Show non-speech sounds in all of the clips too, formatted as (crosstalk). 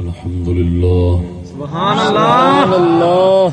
الحمد لله. سبحان الله. الحمد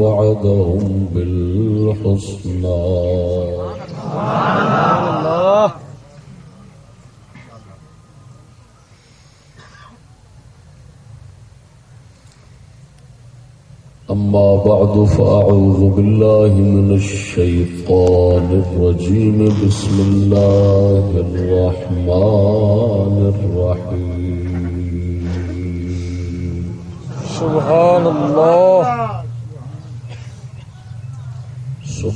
وعدهم بالحسنى. الله أما بعد فأعوذ بالله من الشيطان الرجيم. بسم الله الرحمن الرحيم. سبحان الله.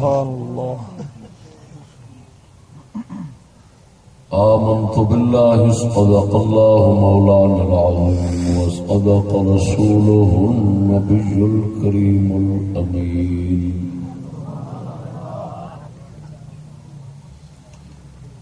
سبحان الله. آمنت بالله صدق الله مولانا العظيم وصدق رسوله النبي الكريم الأمين.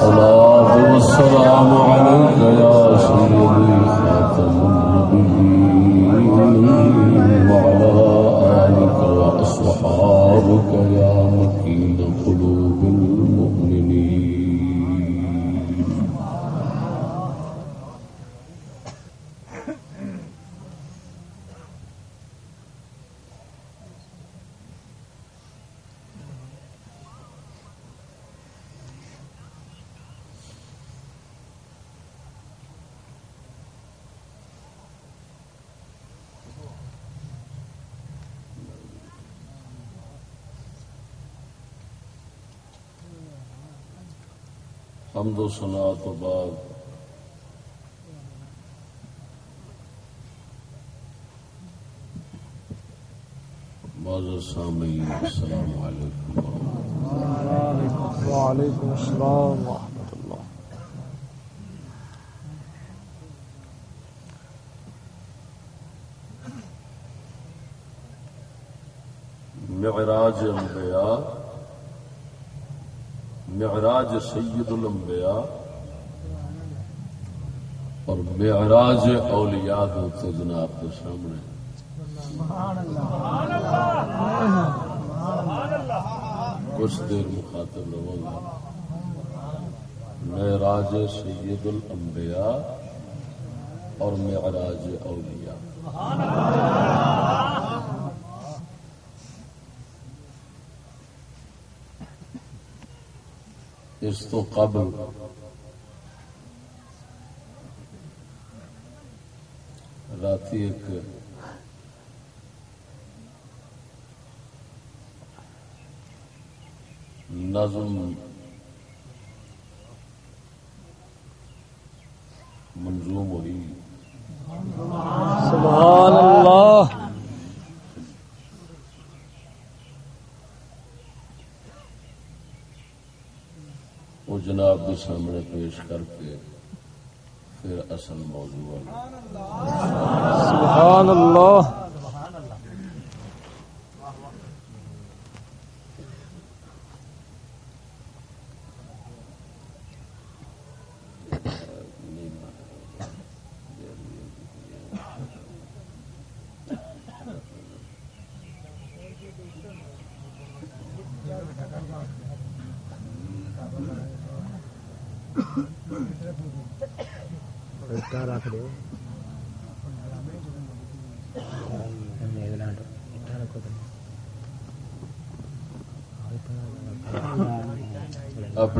الصلاة والسلام عليك يا سيدي حمد و سنا تو بعد. معذر سامعین السلام علیکم وعليكم السلام معراج انبیاء معراج سید الانبیاء اور معراج اولیاء ہوتے جناب کے سامنے۔ کچھ دیر مخاطب رہو گا۔ معراج سید الانبیاء اور معراج اولیاء۔ اس تو قبل۔ رات ایک نظم منظوم ہوئی۔ سامنے پیش کر کے پھر اصل موضوع ہے۔ سبحان اللہ رکھ دو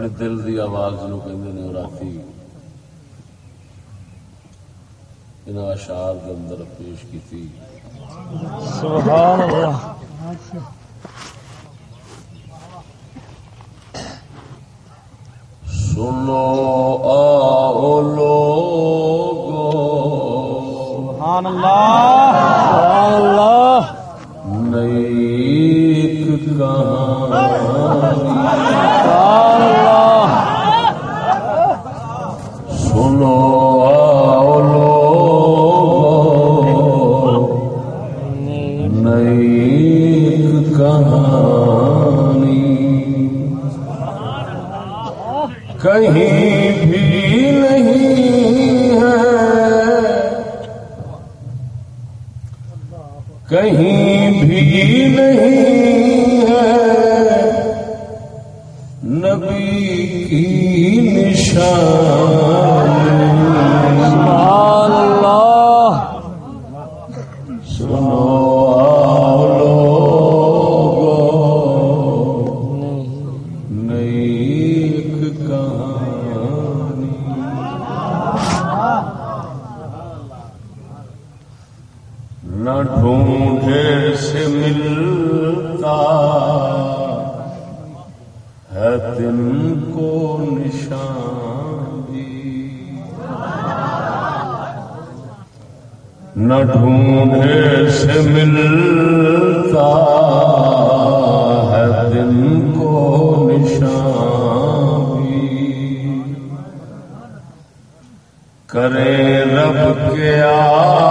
اپنے دل دی آواز نو کہ نے، راتی ان اشعار کے اندر پیش کیتی۔ سبحان اللہ۔ ڈھونڈے سے ملتا ہے تم کو نشان بھی۔ نہ ڈھونڈے سے ملتا ہے دن کو نشان بھی۔ کرے رب کے آگے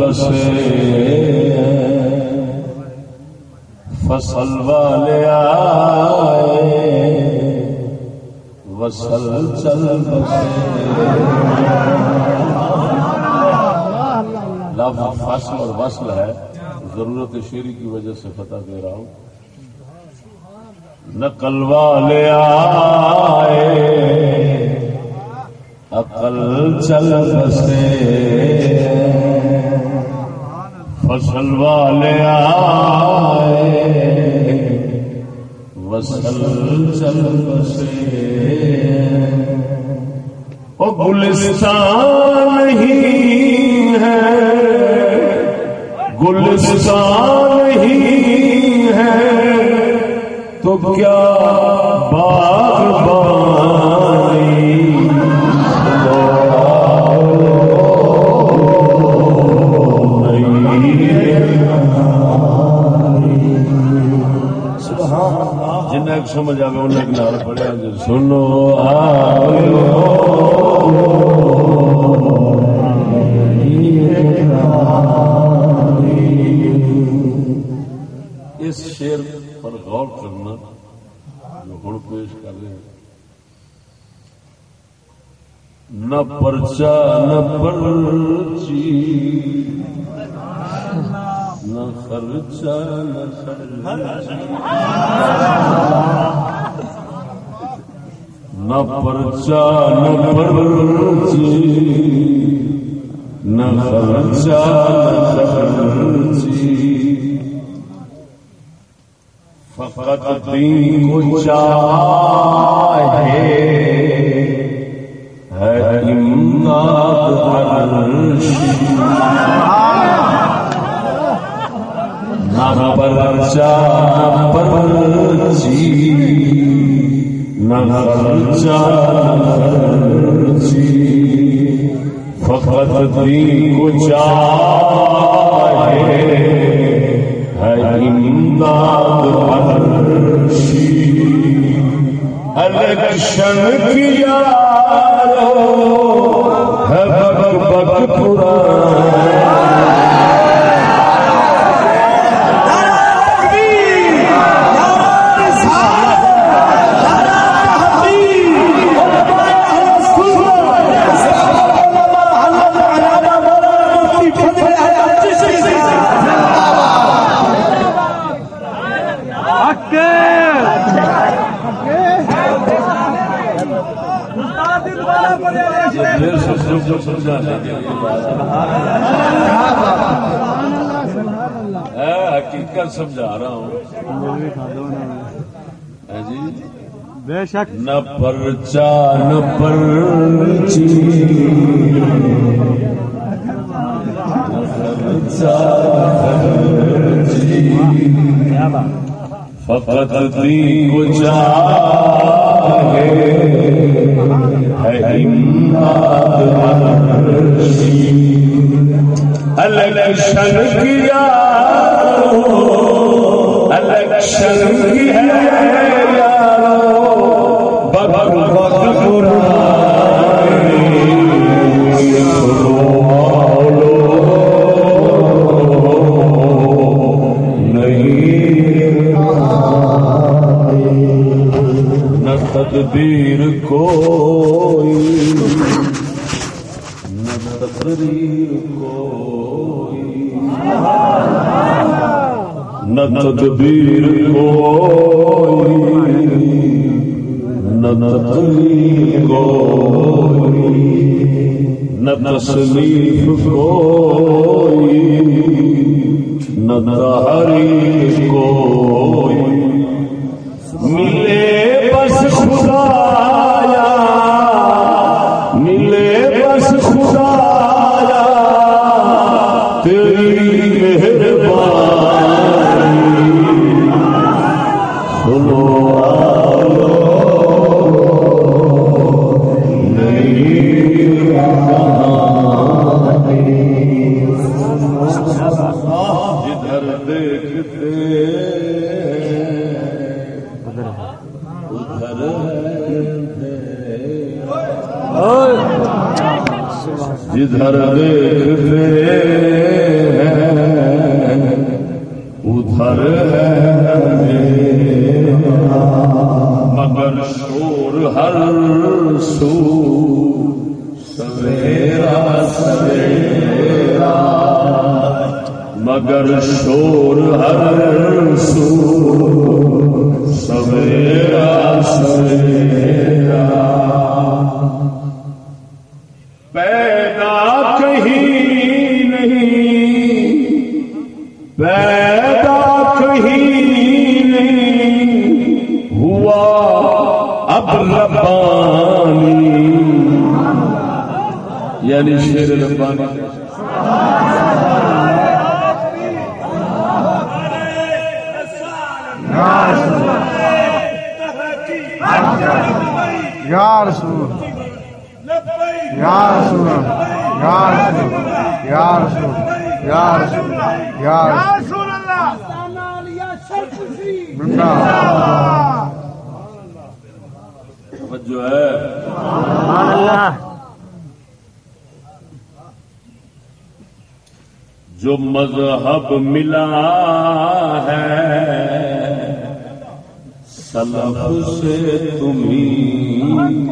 بسے فصل والے آئے۔ وصل چل بسے۔ لفظ فصل اور وصل ہے۔ ضرورت شیری کی وجہ سے فتح دے رہا ہوں۔ نقل والے آئے۔ عقل چل بسے۔ فصل والے آئے۔ وصل چل بسے۔ او گلستان ہی ہے۔ گلستان ہی ہے۔ تو کیا باغ بانی جنہیں سمجھ آئے انہیں نال پڑھیا جی سنو اس شیر پر غور کرنا جو ہوں پیش کر رہے ہیں۔ نہ پرچا، نہ پرچی۔ نہ نہ پرچا نہ پرچی نہ نہ خرچی فقط دین کو چاہے ہے امداد عرشی نہ پرچا نہ پرچی نہ خرچا نہ خرچی فقط دین کو چاہے ہے، امداد عرشی الیکشن کیا ہے بک بک پورا حقیقت سمجھا رہا ہوں جی بے شک؟ نہ پرچا، نہ پرچی۔ فقط دین کو چاہے۔ ہے امداد عرشی۔ الیکشن کیا الیکشن کی ہے تدبیر کوئی، نہ تقریر کوئی۔ نہ تدبیر کوئی، نہ تقریر کوئی، نہ تصنیف کوئی، نہ تحریف کوئی۔ جدھر دیکھتے ادھر مگر شور ہر سو سویرا سویرا۔ مگر شور ہر سو۔ شیر ربانی یا رسول یا رسول یا رسول یا رسول یا رسول یا رسول جو ہے جو مذہب ملا ہے۔ سلف سے تمہیں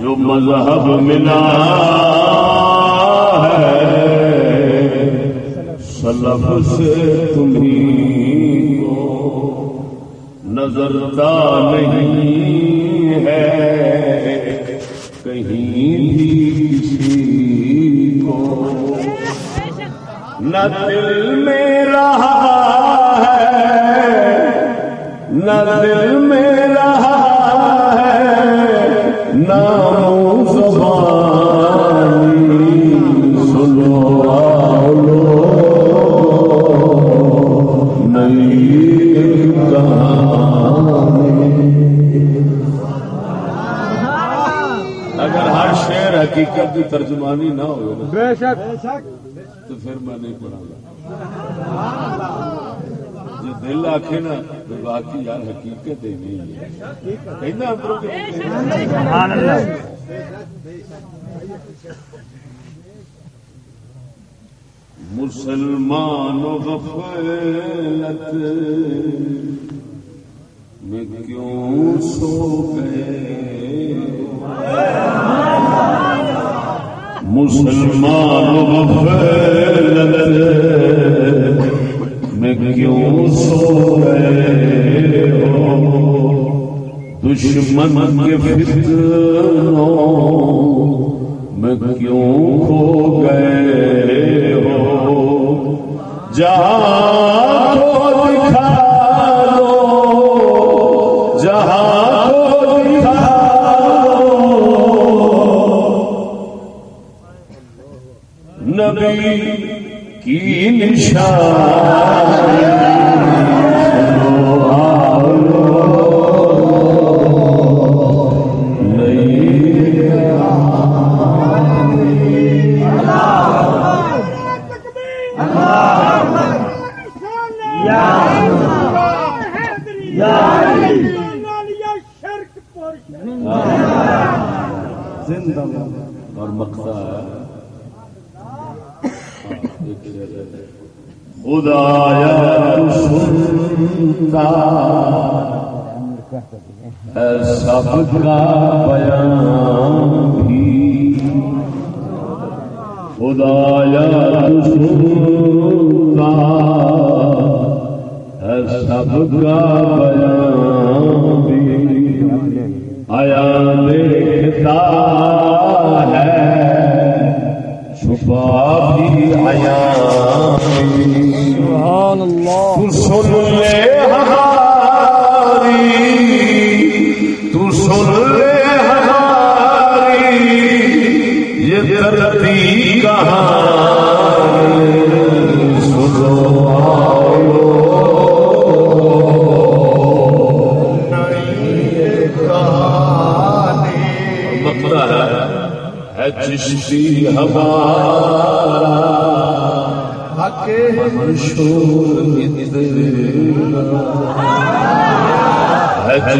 جو مذہب ملا ہے، سلف سے تمہیں نظرتا نہیں ہے۔ نہ دل میں رہا ہے نہ دل میں رہا ہے نام زبانی سنو نئی کہانی۔ اگر ہر شعر حقیقت کی ترجمانی نہ ہو بے شک۔ میں نہیں پڑھا گا جو دل آخے نا تو باقی یار حقیقت ہی نہیں ہے۔ مسلمان غفلت میں کیوں سو گئے؟ مسلمان میں کیوں سو گئے ہو؟ دشمن کے فتنوں میں کیوں کھو گئے ہو؟ جہاں دکھا نبی کی نشان خدایا سنتا سب کا بیان بھی۔ خدایا سنتا سب کا بیان بھی۔ آیا دیکھتا ہے، چھپا بھی آیا۔ تو سن لے ہماری تو سن لے ہماری یہ دردی کہاں سنو۔ ہے چشتی ہمارا۔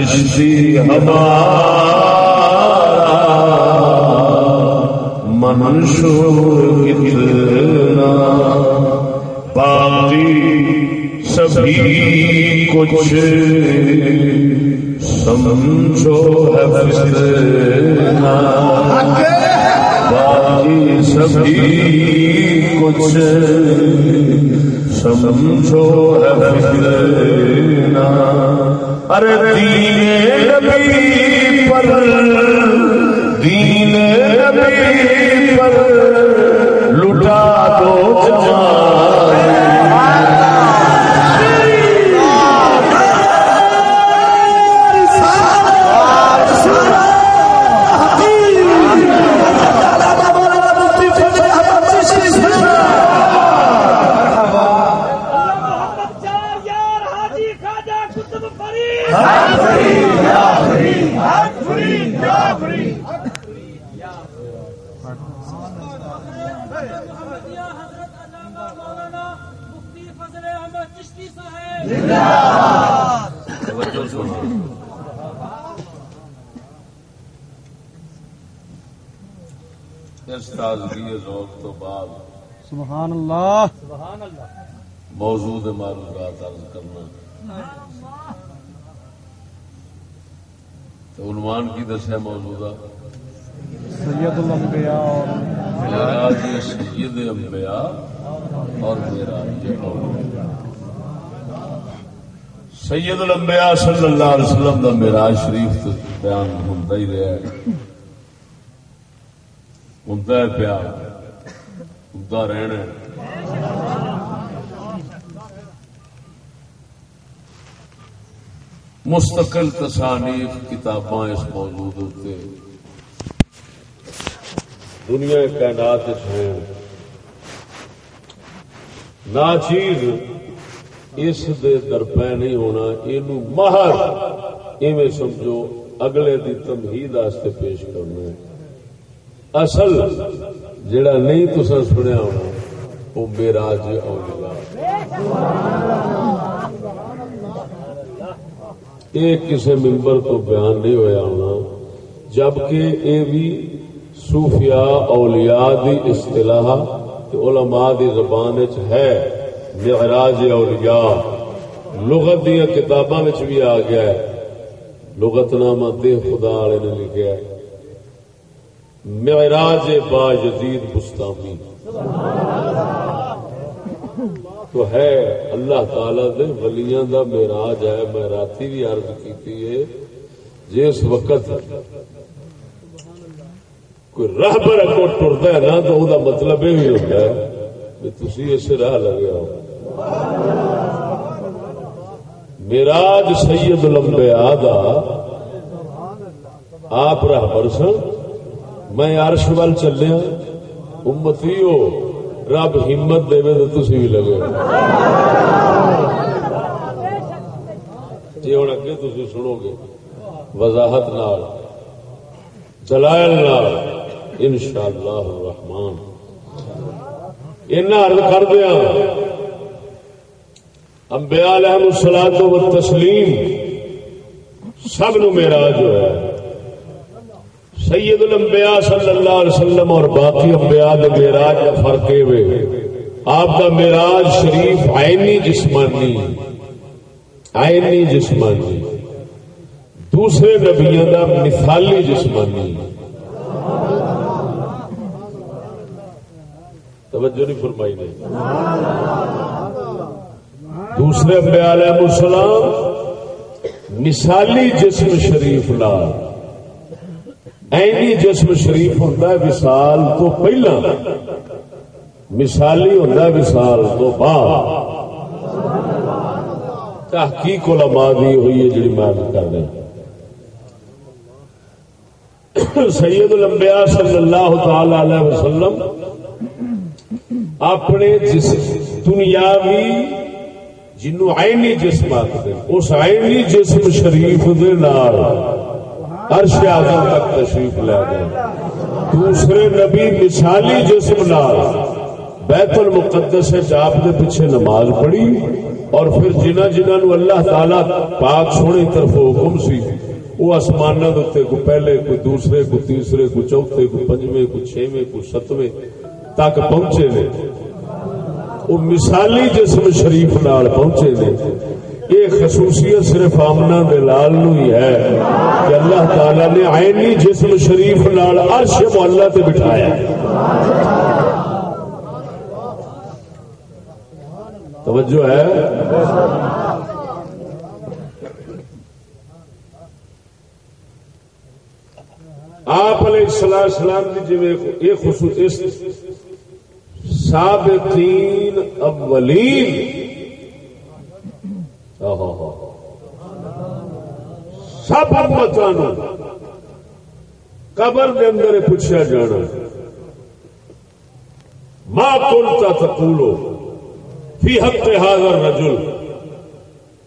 چشتی ہمارا منشور کتنا باقی سبھی کچھ سمجھو ہے فتنہ باقی سبھی کچھ سمجھو ہے ارے دین نبی پر دین نبی پر لٹا دو جوان محمدیہ حضرت علامہ مولانا مفتی فضل احمد چشتی صاحب توجہ سنو اس تازگی ذوق تو بعد سبحان اللہ موجود معلومات عرض کرنا تو عنوان کی دسیا موجودہ سید الانبیاء اور معراج سید انبیاء اور معراج اولیاء سید الانبیاء صلی اللہ علیہ وسلم دا معراج شریف بیان ہوتا ہی رہا ہے۔ ہوتا ہے پیا۔ ہوتا رہنا مستقل تصانیف کتاباں اس موضوع ہوتے دنیا کائنات ہیں۔ نہ چیز اس دے درپے نہیں ہونا یہ مہر۔ ایویں سمجھو، اگلے دی تمہید واسطے پیش کرنا اصل جڑا نہیں تسا سنیا ہونا، وہ میرا اولیاء۔ یہ کسی ممبر تو بیان نہیں ہویا ہونا، جبکہ یہ بھی صوفیاء اولیاء دی اصطلاح علماء دی زبان وچ ہے۔ معراج اولیاء لغت دیا کتاباں وچ بھی آ گیا ہے۔ لغت نامہ دے خدا والے نے لکھا ہے۔ معراج با یزید بستامی۔ تو ہے، اللہ تعالی دے ولیاں دا معراج ہے۔ میں راتی بھی عرض کیتی ہے، جس وقت کوئی راہ پر اگو ٹرتا ہے نا، تو وہ مطلب یہ ہوتا ہے تھی اس راہ لگے ہو۔ میراج سید الانبیاء دا آپ راہ سن۔ میں عرش وال چلیا ہاں۔ امتی ہو رب ہمت دے تو تھی بھی لگے جی ہوں اگے تھی سنو گے۔ وضاحت نال، جلائل نال ان شاء اللہ رحمان ارد کر دیا۔ امبیا علیہ السلام و تسلیم سب نو میرا جو ہے۔ سید الانبیاء صلی اللہ علیہ وسلم اور باقی انبیاء دے میراج کا فرق یہ ہوئے آپ کا میراج شریف آئینی جسمانی آئینی جسمانی۔ دوسرے نبیوں کا مثالی جسمانی۔ توجہ نہیں فرمائی نے۔ دوسرے انبیاء علیہ السلام، مثالی جسم شریف لال اینی جسم شریف ہوتا ہے وسال تو پہلا۔ مثالی ہوتا ہے وسال تو بعد۔ تحقیق علماء دی ہوئی ہے جڑی میں کر رہا سید الانبیاء صلی اللہ تعالی علیہ وسلم اپنے جس دنیاوی جنو آئینی جسم آتے اس آئینی جسم شریف دے نال عرش اعظم تک تشریف لے گئے دوسرے نبی مثالی جسم نال بیت المقدس ہے آپ کے پیچھے نماز پڑھی اور پھر جنہ جنہ نو اللہ تعالی پاک سونے طرف حکم سی، وہ آسمان کو پہلے کوئی دوسرے کو تیسرے کو چوتھے کو پنجویں کو چھویں کو ستویں تک پہنچے نے وہ مثالی جسم شریف نال پہنچے نے یہ خصوصیت صرف آمنا دلال نو ہی ہے کہ اللہ تعالی نے آئینی جسم شریف نال عرش معلہ تے بٹھایا توجہ ہے آپ علیہ السلام سلام کی جی یہ سابقین اولین۔ سب امتانو قبر دے اندر پوچھا جانا۔ ماں کلتا تقولو فی حق حاضر رجل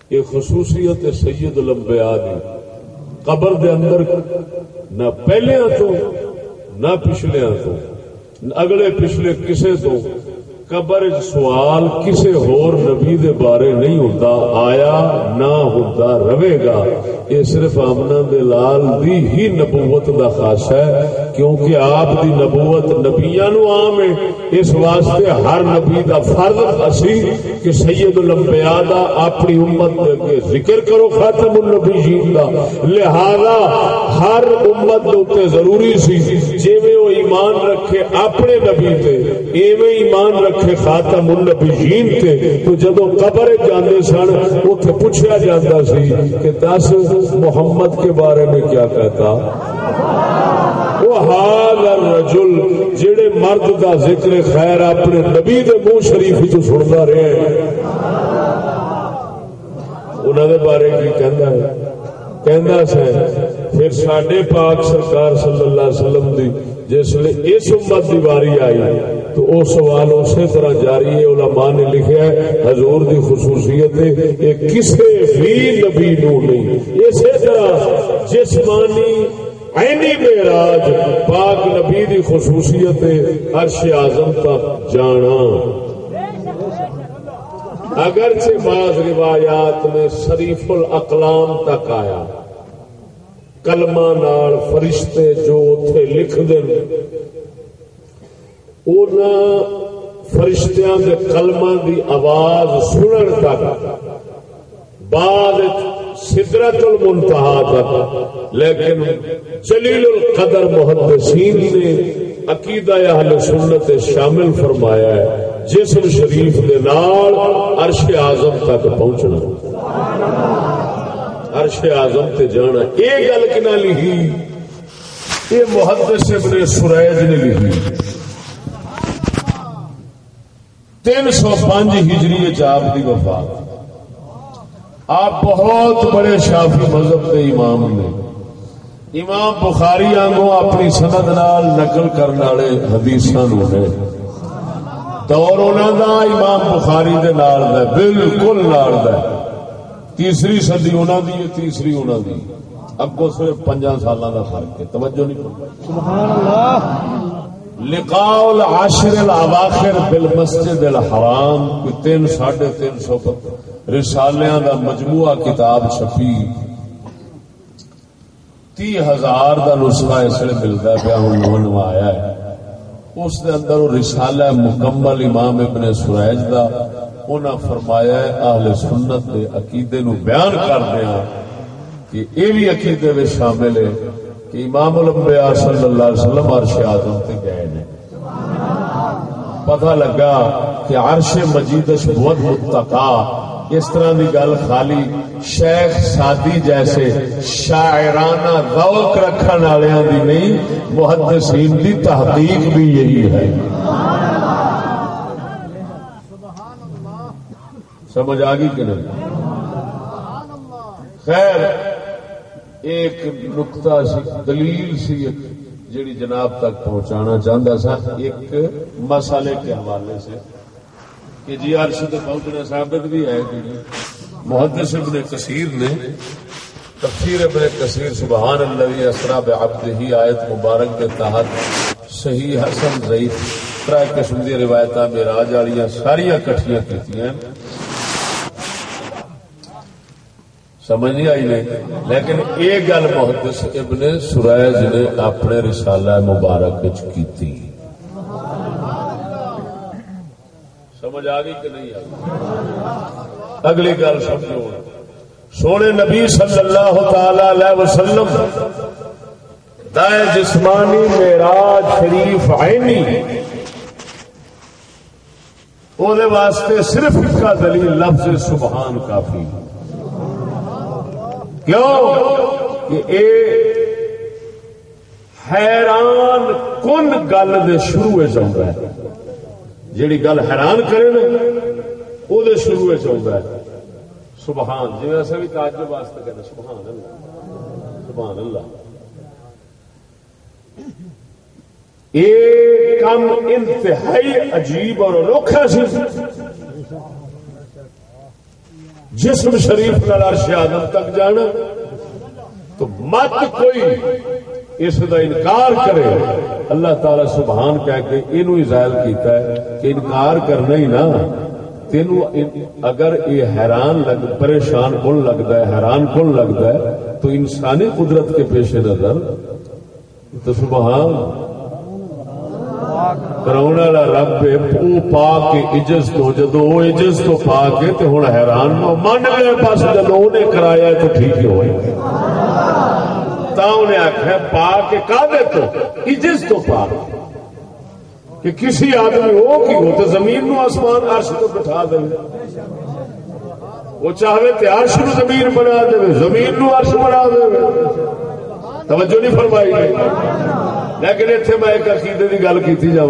یہ خصوصیت سید الانبیاء دی۔ قبر دے اندر نہ پہلے تو، نہ پچھلے تو اگلے پچھلے کسے تو۔ قبر سوال کسے ہور نبی دے بارے نہیں ہوتا آیا نہ ہوتا رہے گا۔ یہ صرف آمنا دے لال دی ہی نبوت دا خاص ہے، کیونکہ آپ دی نبوت نبیاں نو عام ہے۔ اس واسطے ہر نبی دا فرض اسی کہ سید الانبیاء دا اپنی امت دے کے ذکر کرو، خاتم النبیین دا۔ لہذا ہر امت دے اوتے ضروری سی جویں وہ ایمان رکھے اپنے نبی تے، ایویں ایمان رکھے خاتم النبیین تے۔ تو جدو قبر جاندے سن، اوتھے پوچھا جاندا سی کہ دس محمد کے بارے میں کیا کہتا؟ وہ حال الرجل جڑے مرد دا ذکر خیر اپنے نبی دے منہ شریف تو سنتا رہے انہوں دے بارے کی کہندا ہے؟ کہندا سے پھر ساڈے پاک سرکار صلی اللہ علیہ وسلم دی جس لیے اس امت دی باری آئی۔ تو وہ سوال اسی طرح جاری ہے، علماء نے لکھا ہے، حضور دی خصوصیت ہے کہ کسے بھی نبی نو نہیں۔ اسی طرح جسمانی عینی معراج پاک نبی دی خصوصیت ہے، عرش اعظم تک جانا۔ اگرچہ بعض روایات میں شریف الاقلام تک آیا، کلمہ نال فرشتے جو اتنے لکھ دیں فرشتیاں دے کلمہ دی آواز سنن تک، بعد سدرت المنتہا تک، لیکن جلیل القدر محدثین نے عقیدہ اہل سنت شامل فرمایا ہے، جسم شریف دے نال عرش اعظم تک پہنچنا۔ عرش اعظم تے جانا۔ یہ گل کنا لکھی؟ یہ محدث ابن سریج نے لکھی۔ تین سو پانچ ہجری آپ کی وفات۔ آپ بہت بڑے شافی مذہب کے امام نے امام بخاری آنگوں اپنی سند نال نقل کرنے والے حدیث نے دور انہوں دا امام بخاری دے نال دا بالکل نال دا تیسری صدی انہوں دی تیسری انہوں دی۔ اگو صرف پنجا سالوں کا فرق ہے۔ توجہ نہیں سبحان اللہ۔ لقاء العاشر الاواخر بالمسجد الحرام، کوئی تین ساڑھے تین سو رسالیاں دا مجموعہ کتاب چھپی۔ تی ہزار دا نسخہ اس لیے ملتا پیا ہوں نو نو آیا ہے۔ اس دے اندر وہ رسالہ مکمل امام ابن سریج دا۔ انہاں فرمایا ہے اہل سنت دے عقیدے نو بیان کر دیا کہ یہ بھی عقیدے میں شامل ہے کہ امام الانبیاء صلی اللہ علیہ وسلم عرش آدم تے پتہ لگا کہ عرش مجیدش بہت متقا اس طرح کی گل خالی شیخ سادی جیسے شاعرانہ ذوق رکھنے والوں کی نہیں، محدثین دی تحقیق بھی یہی ہے۔ سمجھ آ گئی کہ نہیں؟ خیر، ایک نقطہ سی، دلیل سی جڑی جناب تک پہنچانا چاہتا سا، ایک مسئلے کے حوالے سے کہ جی عرش تو پہنچنا ثابت بھی ہے محدث ابن کثیر نے تفسیر ابن کثیر سبحان اللہ اسرا بعبد ہی آیت مبارک کے تحت صحیح حسن ضعیف طرح قسم دی روایت میراج والی ساری کٹھیاں کی سمجھ نہیں آئی نہیں لیکن یہ گل محدث ابن سرائج نے اپنے رسالہ مبارک کی تھی سمجھ آ گئی کہ نہیں آئی؟ اگلی گل سمجھو۔ سونے نبی صلی اللہ تعالی علیہ وسلم، دائیں جسمانی میراج شریف عینی وہ واسطے صرف اس کا دلیل، لفظ سبحان کافی۔ ہے کیوں کہ اے حیران کن گل دے شروع چاہتا ہے۔ جیڑی گل حیران کرے نا وہ شروع چاہتا ہے۔ سبحان جی ایسا بھی تعجب واسطے کہتے سبحان اللہ سبحان اللہ۔ یہ کام انتہائی عجیب اور انوکھا سی۔ جسم شریف نال عرش آدم تک جانا تو مت کوئی اس دا انکار کرے۔ اللہ تعالی سبحان کہہ کے اینو ظاہر کیتا ہے کہ انکار کرنا ہی نا۔ تینو اگر یہ حیران لگ پریشان کون لگتا ہے، حیران کون لگتا ہے، تو انسانی قدرت کے پیش نظر، تو سبحان کراؤن والا رب ہے وہ پا کے عجز تو، جدو وہ عجز تو پا کے تو ہوں حیران نہ من لے بس جدو انہیں کرایا تو ٹھیک ہی ہوئے۔ تا انہیں آخیا پا کے کا دے تو؟ عجز تو پا۔ کہ کسی آدمی ہو کی ہو تو زمین نو آسمان عرش تو بٹھا دے۔ وہ چاہے تو عرش نو زمین بنا دے، زمین نو عرش بنا دے۔ توجہ نہیں فرمائی۔ لیکن اتنے میں ایک عقیدے کی گل کی جا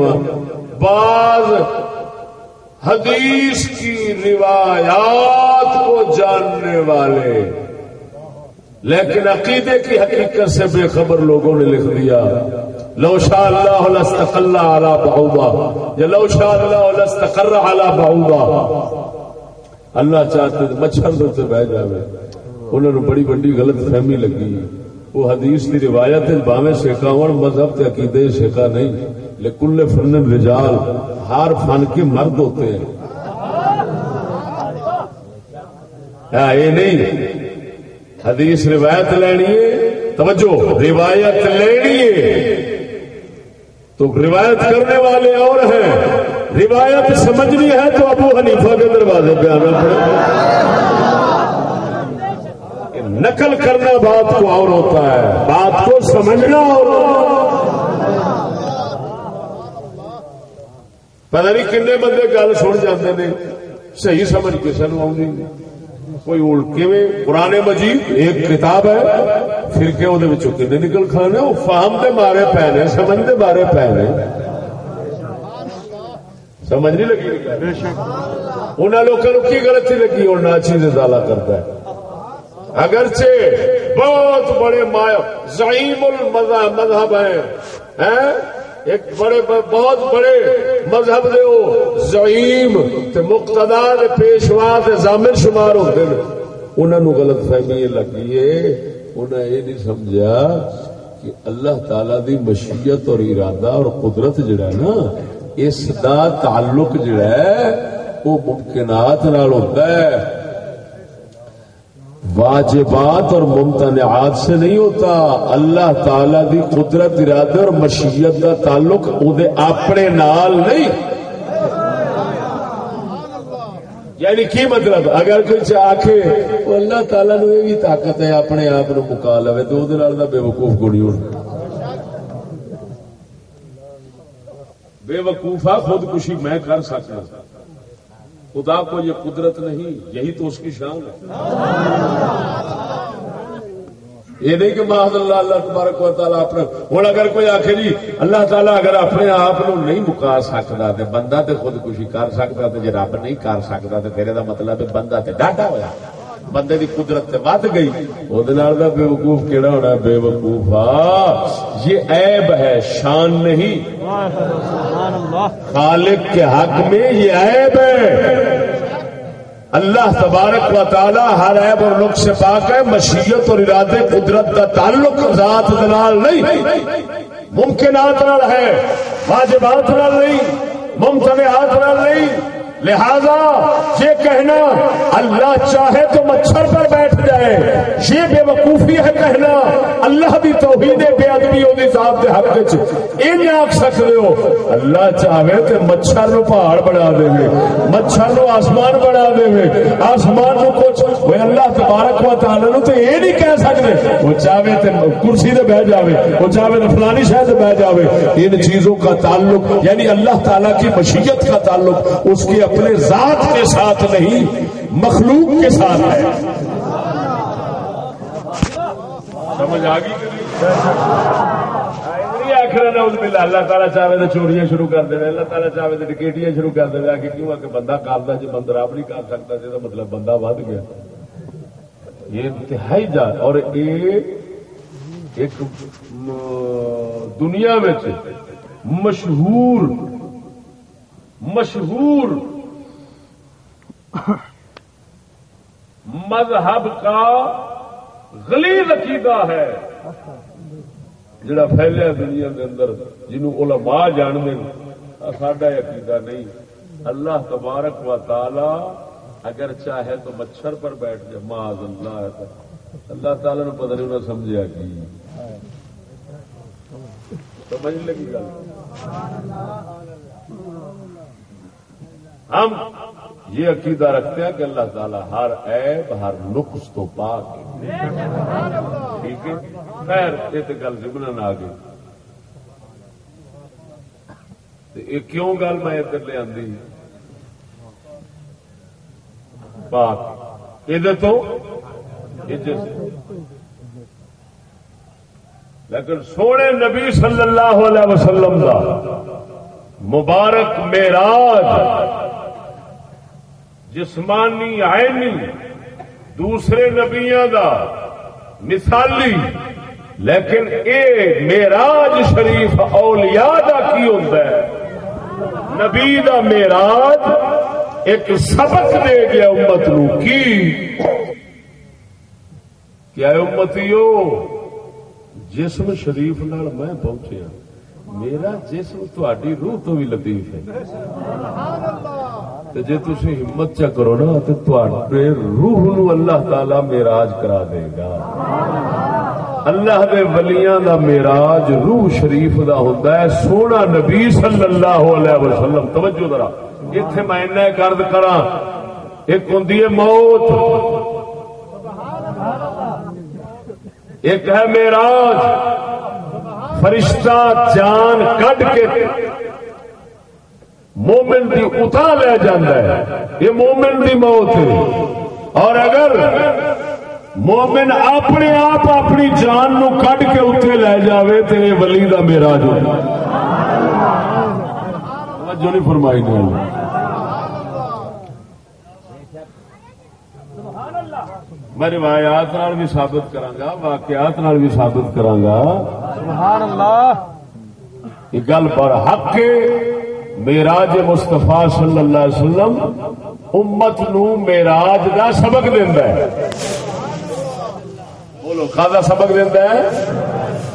بعض حدیث کی روایات کو جاننے والے۔ لیکن عقیدے کی حقیقت سے بے خبر لوگوں نے لکھ دیا۔ لو شاء اللہ لستقل على بعوضہ یا لو شاء اللہ لستقر على بعوضہ اللہ چاہتے مچھر تو بہ جاوے۔ انہوں نے بڑی بڑی غلط فہمی لگی۔ وہ حدیث کی روایت باوے سیکا ہو مذہب تے عقیدے سیکا نہیں۔ لیکن فن رجال، ہر فن کے مرد ہوتے ہیں۔ ہاں، یہ نہیں۔ حدیث روایت لینی ہے، توجہ، روایت لینی ہے۔ تو روایت کرنے والے اور ہیں۔ روایت سمجھنی ہے تو ابو حنیفہ کے دروازے پہ آنا پڑے۔ نقل کرنا بات کو اور ہوتا ہے۔ بات کو سمجھنا اور پتہ نہیں کنے بندے گل سن جاتے ہیں صحیح سمجھ کسی آؤں کوئی قرآن مجید ایک کتاب ہے۔ پھر وہ کنے نکل کھانے؟ وہ فہم دے مارے پے نے سمجھ دے مارے پے نے۔ سمجھ نہیں لگی؟ انہوں لوگوں کی غلطی لگی؟ اور نہ چیز کرتا ہے۔ اگرچہ بہت بڑے زعیم المذہب مذہب ہیں۔ ایک بڑے بہت بڑے مذہب دے ہو۔ زعیم تے مقتدا پیشوا تے زامر شمار ہوتے ہیں انہوں نے غلط فہمی یہ لگی ہے۔ انہیں یہ نہیں سمجھا کہ اللہ تعالی دی مشیت اور ارادہ اور قدرت جڑا ہے نا، اس دا تعلق جڑا ہے، وہ ممکنات نال ہوتا ہے۔ واجبات اور ممتنعات سے نہیں ہوتا۔ اللہ تعالی دی قدرت، ارادے اور مشیت کا تعلق اپنے نال نہیں۔ یعنی کی مطلب؟ اگر کوئی آخ اللہ تعالی نو یہ بھی طاقت ہے اپنے آپ مکا لو تو وہ بے وقوف گوڑی ہونا۔ بے وقوفا خودکشی میں کر سکتا خدا کو یہ قدرت نہیں، یہی تو اس کی شان ہے۔ یہ نہیں کہ محض اللہ اللہ تبارک و تعالیٰ اپنے ہوں اگر کوئی آخر جی اللہ تعالیٰ اگر اپنے آپ نہیں مکا سکتا تو بندہ تو خودکشی کر سکتا تو جی رب نہیں کر سکتا تو پھر مطلب بندہ تو ڈاٹا ہوا بندے دی قدرت سے ود گئی۔ وہ بے وقوف کہڑا ہونا بے وقوف یہ عیب ہے، شان نہیں۔ خالق کے حق میں یہ عیب ہے۔ اللہ تبارک و تعالی ہر عیب اور لک سے پاک ہے۔ مشیت اور ارادے قدرت کا تعلق ذات دلال نہیں۔ ممکنات نال ہے، واجبات نال نہیں۔ ممتنعات نال نہیں۔ لہذا یہ کہنا اللہ چاہے تو مچھر پر بیٹھ جائے، یہ بے وقوفی ہے کہنا، اللہ بھی توحید بے ادبی ہوگی صاحب کے حق یہ نہیں آخ سکتے ہو، اللہ چاہے تو مچھر نو پہاڑ بنا دے گے مچھر نو آسمان بنا دے۔ گے آسمان نو کچھ، وہ اللہ تبارک و تعالی نو تو یہ نہیں کہہ سکتے وہ چاہے تو کرسی سے بہ جاوے، وہ چاہے تو فلانی شہر سے بہ جاوے۔ ان چیزوں کا تعلق یعنی اللہ تعالی کی مشیت کا تعلق، اس کی اپنے ذات کے ساتھ نہیں، مخلوق کے ساتھ ہے۔ سمجھ آ گئی؟ اللہ تعالیٰ چاہے تو چوریاں شروع کر دے، اللہ تعالیٰ چاہے تو ڈکیٹیاں شروع کر دے کہ کیوں کہ بندہ کرتا آپ نہیں کر سکتا جی مطلب بندہ ود گیا۔ یہ انتہائی جا اور ایک دنیا میں مشہور مشہور (laughs) مذہب کا غلیظ عقیدہ ہے۔ جڑا پھیلیا دنیا کے اندر، جنہوں علماء جان دیں ساڈا عقیدہ نہیں۔ اللہ تبارک و تعالی اگر چاہے تو مچھر پر بیٹھ جائے۔ معاذ اللہ ہے اللہ تعالی نے پتہ نہیں انہیں سمجھا کی۔ سمجھ لگی گل۔ ہم یہ عقیدہ رکھتے ہیں کہ اللہ تعالیٰ ہر عیب، ہر نقص تو پاک ہے ٹھیک ہے؟ خیر، یہ تو گل جمن آ گئی یہ کیوں گل میں ادھر لے آندی؟ پاک۔ یہ تو؟ لیکن سونے نبی صلی اللہ علیہ وسلم کا مبارک میراج جسمانی عینی دوسرے نبیاں دا مثالی، لیکن اے میراج شریف اولیاء دا کی ہوتا ہے؟ نبی دا میراج ایک سبق دے گیا امت نو کی؟ کیا امتیو جسم شریف نال میں پہنچیا ہاں۔ میرا جسم تھی روح تو بھی لطیف ہے۔ تے جے تسی ہمت چا کرو نا تو تواڈے روح نو اللہ تعالی معراج کرا دے گا۔ اللہ دے ولیاں دا معراج روح شریف دا ہوندا ہے۔ سونا نبی صلی اللہ علیہ وسلم، توجہ ذرا۔ ایتھے میں انہیں کرد کراں ایک ہوندی ہے موت۔ ایک ہے معراج۔ فرشتہ جان کڈ کے مومن کی اتا لے جانا ہے۔ یہ مومن کی موت ہے۔ اور اگر مومن اپنے آپ اپنی جان نو کڈ کے اتنے لے جاوے تو یہ ولی کا میرا جو جو نہیں فرمائی نہیں میں روایات نال بھی ثابت کرانگا واقعات نال بھی ثابت کرانگا۔ سبحان اللہ۔ یہ گل پر حق میراج مستفا صلی اللہ علیہ وسلم امت نو میراج دا سبق دینا ہے۔ بولو کا سبق دینا ہے؟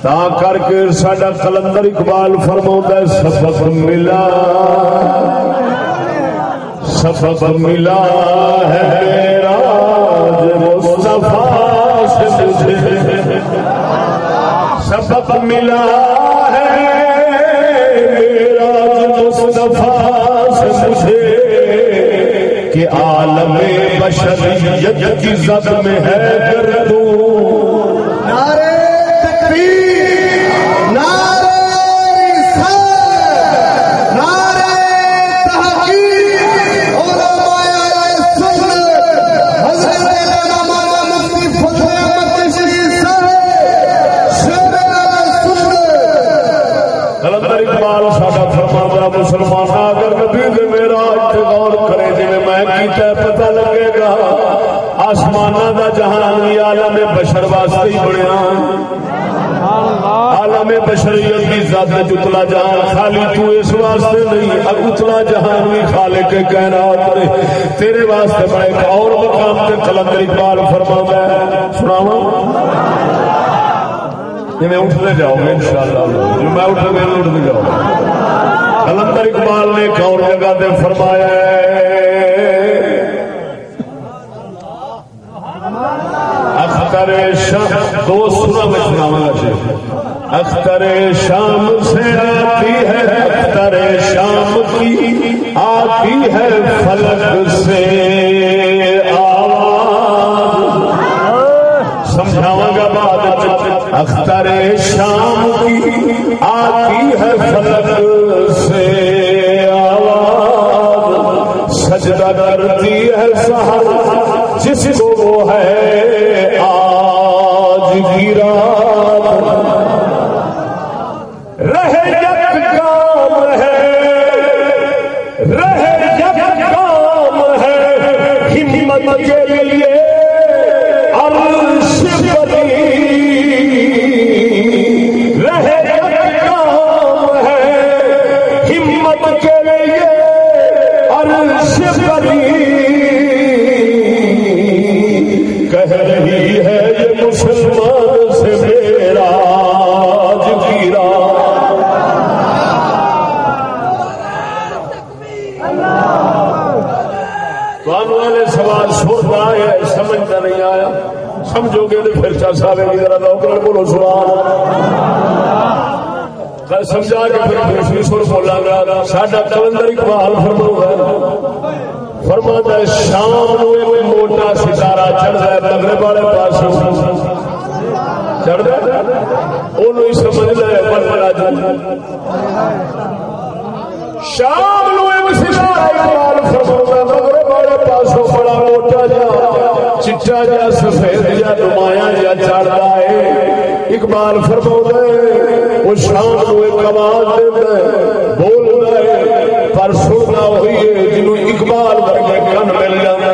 تا کر کے سڈا کلندر اقبال فرما ہے، سبق ملا۔ سبق ملا ہے میراج مصطفیٰ سے سبق ملا ہے میرا مصطفیٰ سے مجھے کہ عالم بشریت کی زد میں ہے کر دوں بشریت اتلا جہان خالی تو اس واسطے نہیں، اب اتلا جہان بھی خالق کے کائنات نے۔ تیرے واسطے میں ایک اور مقام تے کلندر اقبال فرماتا ہے۔ سناواں؟ جی میں اٹھنے جاؤ گے ان شاء اللہ جو جی میں اٹھ گئے اٹھنے جاؤ کلندر اقبال نے ایک اور جگہ پہ فرمایا ہے۔ اختر شام دو سورا میں سناواں۔ اختر شام سے آتی ہے، اختر شام کی آتی ہے فلک سے آواز۔ سمجھاواں گا بعد اختر شام کی آتی ہے فلک سے آواز۔ سجدہ کرتی ہے سہر، جس کو وہ ہے صاحب ذرا نوکر بولو، سبحان کل سمجھا کے پھر دوسری سر بولا گا ساڈا کلندر اقبال فرما فرما ہے، شام نو ایک موٹا ستارہ چڑھتا ہے مغرب والے پاس چڑھتا ہے؟ سمجھ لے شام نو ایک ستارہ اقبال فرما جا جا سفید جا نمایاں جا چڑھتا ہے۔ اقبال فرما ہے، وہ شام کو ایک آواز دینا بول رہا ہے، پر سننا ہوئی ہے، جنہوں اقبال ورگے کن مل جانا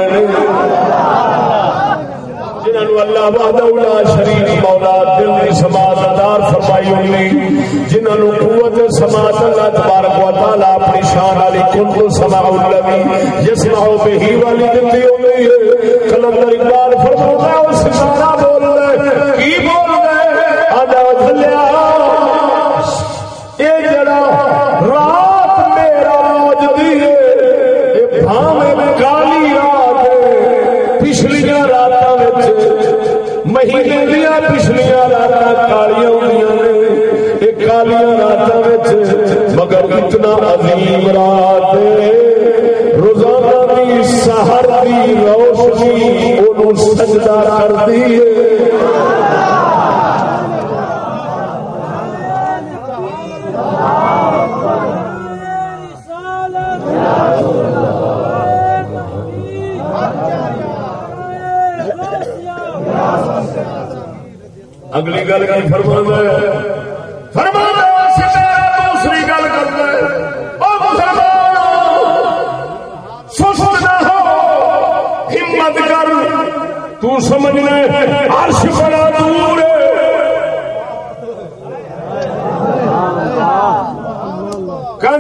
جنہوں اللہ وحدہ شریف مولا دل کی سماعت دار فرمائی ہوئی جنہوں قوت سماعت اللہ تبارک و تعالی اپنی شان والی کن کو سماع النبی جسمہ بے ہی والی دلی ہوئی ہے۔ کلندر اقبال فرماتا ہے اس ستارہ سجدہ کر دیے اگلی گل کی فرما ہے تو سمجھنا عرش بڑا دور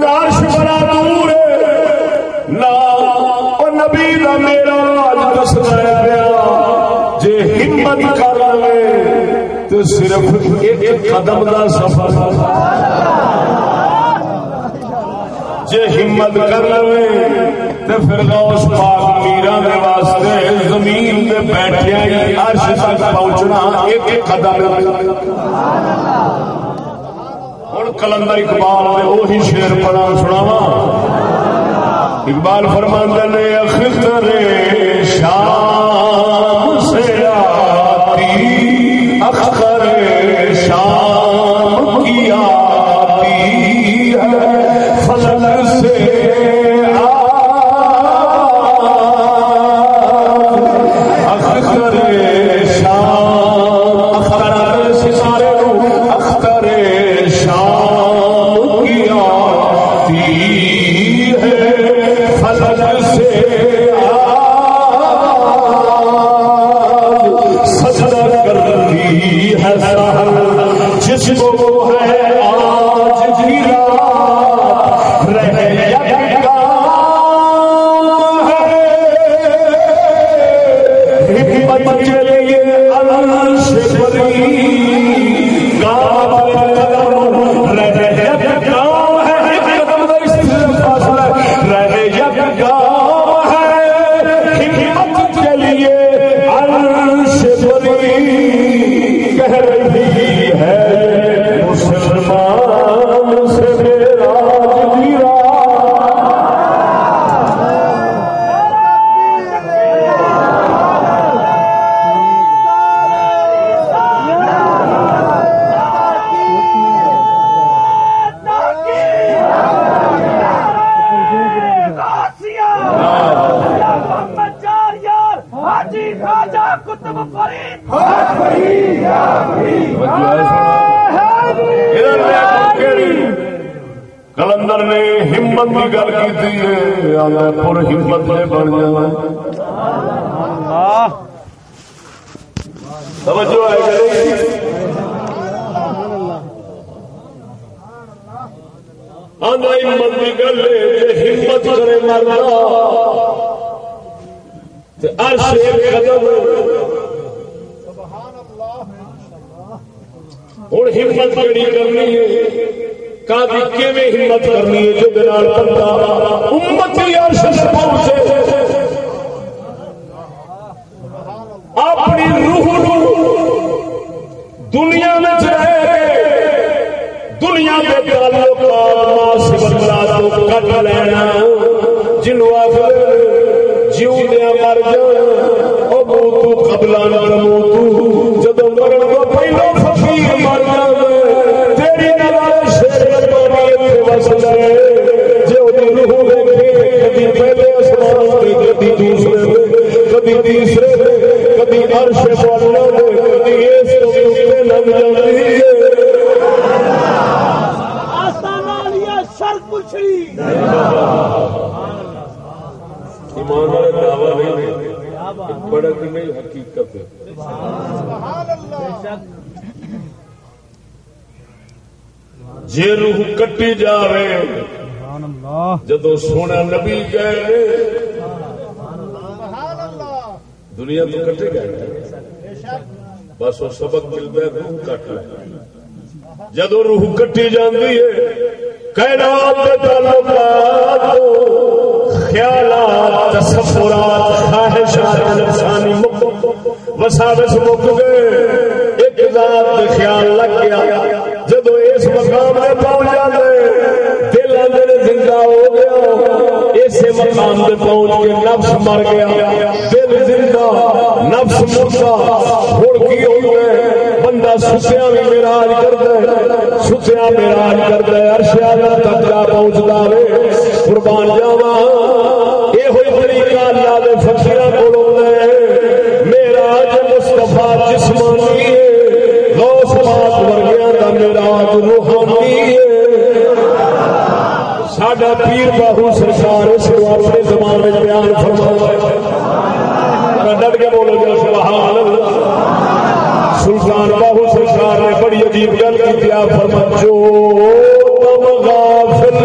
عرش بڑا دور نہ نبی کا میرا دس پیا۔ جی ہمت کر لے تو صرف ایک قدم کا سفر۔ جی ہمت کر لے تو پھر پاک میرا دے واسطے زمین دے بیٹھے ہی عرش تک پہنچنا ایک ایک قدم ہوں کلندر اقبال نے وہی شیر پڑا سناوا اقبال فرماندہ نے اختر شام سے آتی اختر جیوندیا مر جان او موتو قبلا حقیقت ہے۔ جی روح کٹی جاوے، جدو سونا نبی گئے دنیا تو کٹے گئے۔ بس وہ سبق ملتا ہے، روح کٹ لے۔ جدو روح کٹی جاندی ہے، کائنات تعلقات خیالات، تصورات، خواہشات، نفسانی مک وساوس مک گئے۔ ایک ذات دے خیال لگ گیا۔ جدو اس مقام پہ پہنچ جاندے، دل اندر زندہ ہو گیا۔ اسے مقام پہ پہنچ کے نفس مر گیا۔ دل زندہ، نفس مردہ۔ ہن کی ہو گئے بندہ ستیا بھی میراج کرتا ہے ستیا میراج کرتا ہے عرش اعلی تک جا پہنچتا ہے قربان جاواں۔ یہ ہوئی طریقہ اللہ دے فقیراں ساڈا پیر باہو سرکار اس کو اپنے زمان میں بیان فرمایا ڈٹ کے بولو جو سبحان اللہ۔ سلطان باہو سرکار نے بڑی عجیب گل کی آپ فرما جو تم غافل۔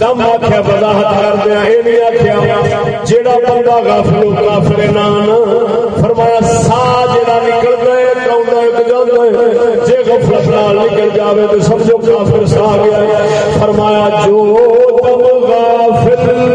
دم آخیا وضاحت کر دیا، یہ نہیں آخیا جیڑا بندہ غافل کافر نان فرمایا سا جڑا نکلتا ہے کاؤنڈا ایک جانا ہے جے غفلت نال نکل جاوے تو سمجھو سا گیا فرمایا جو تم غافل۔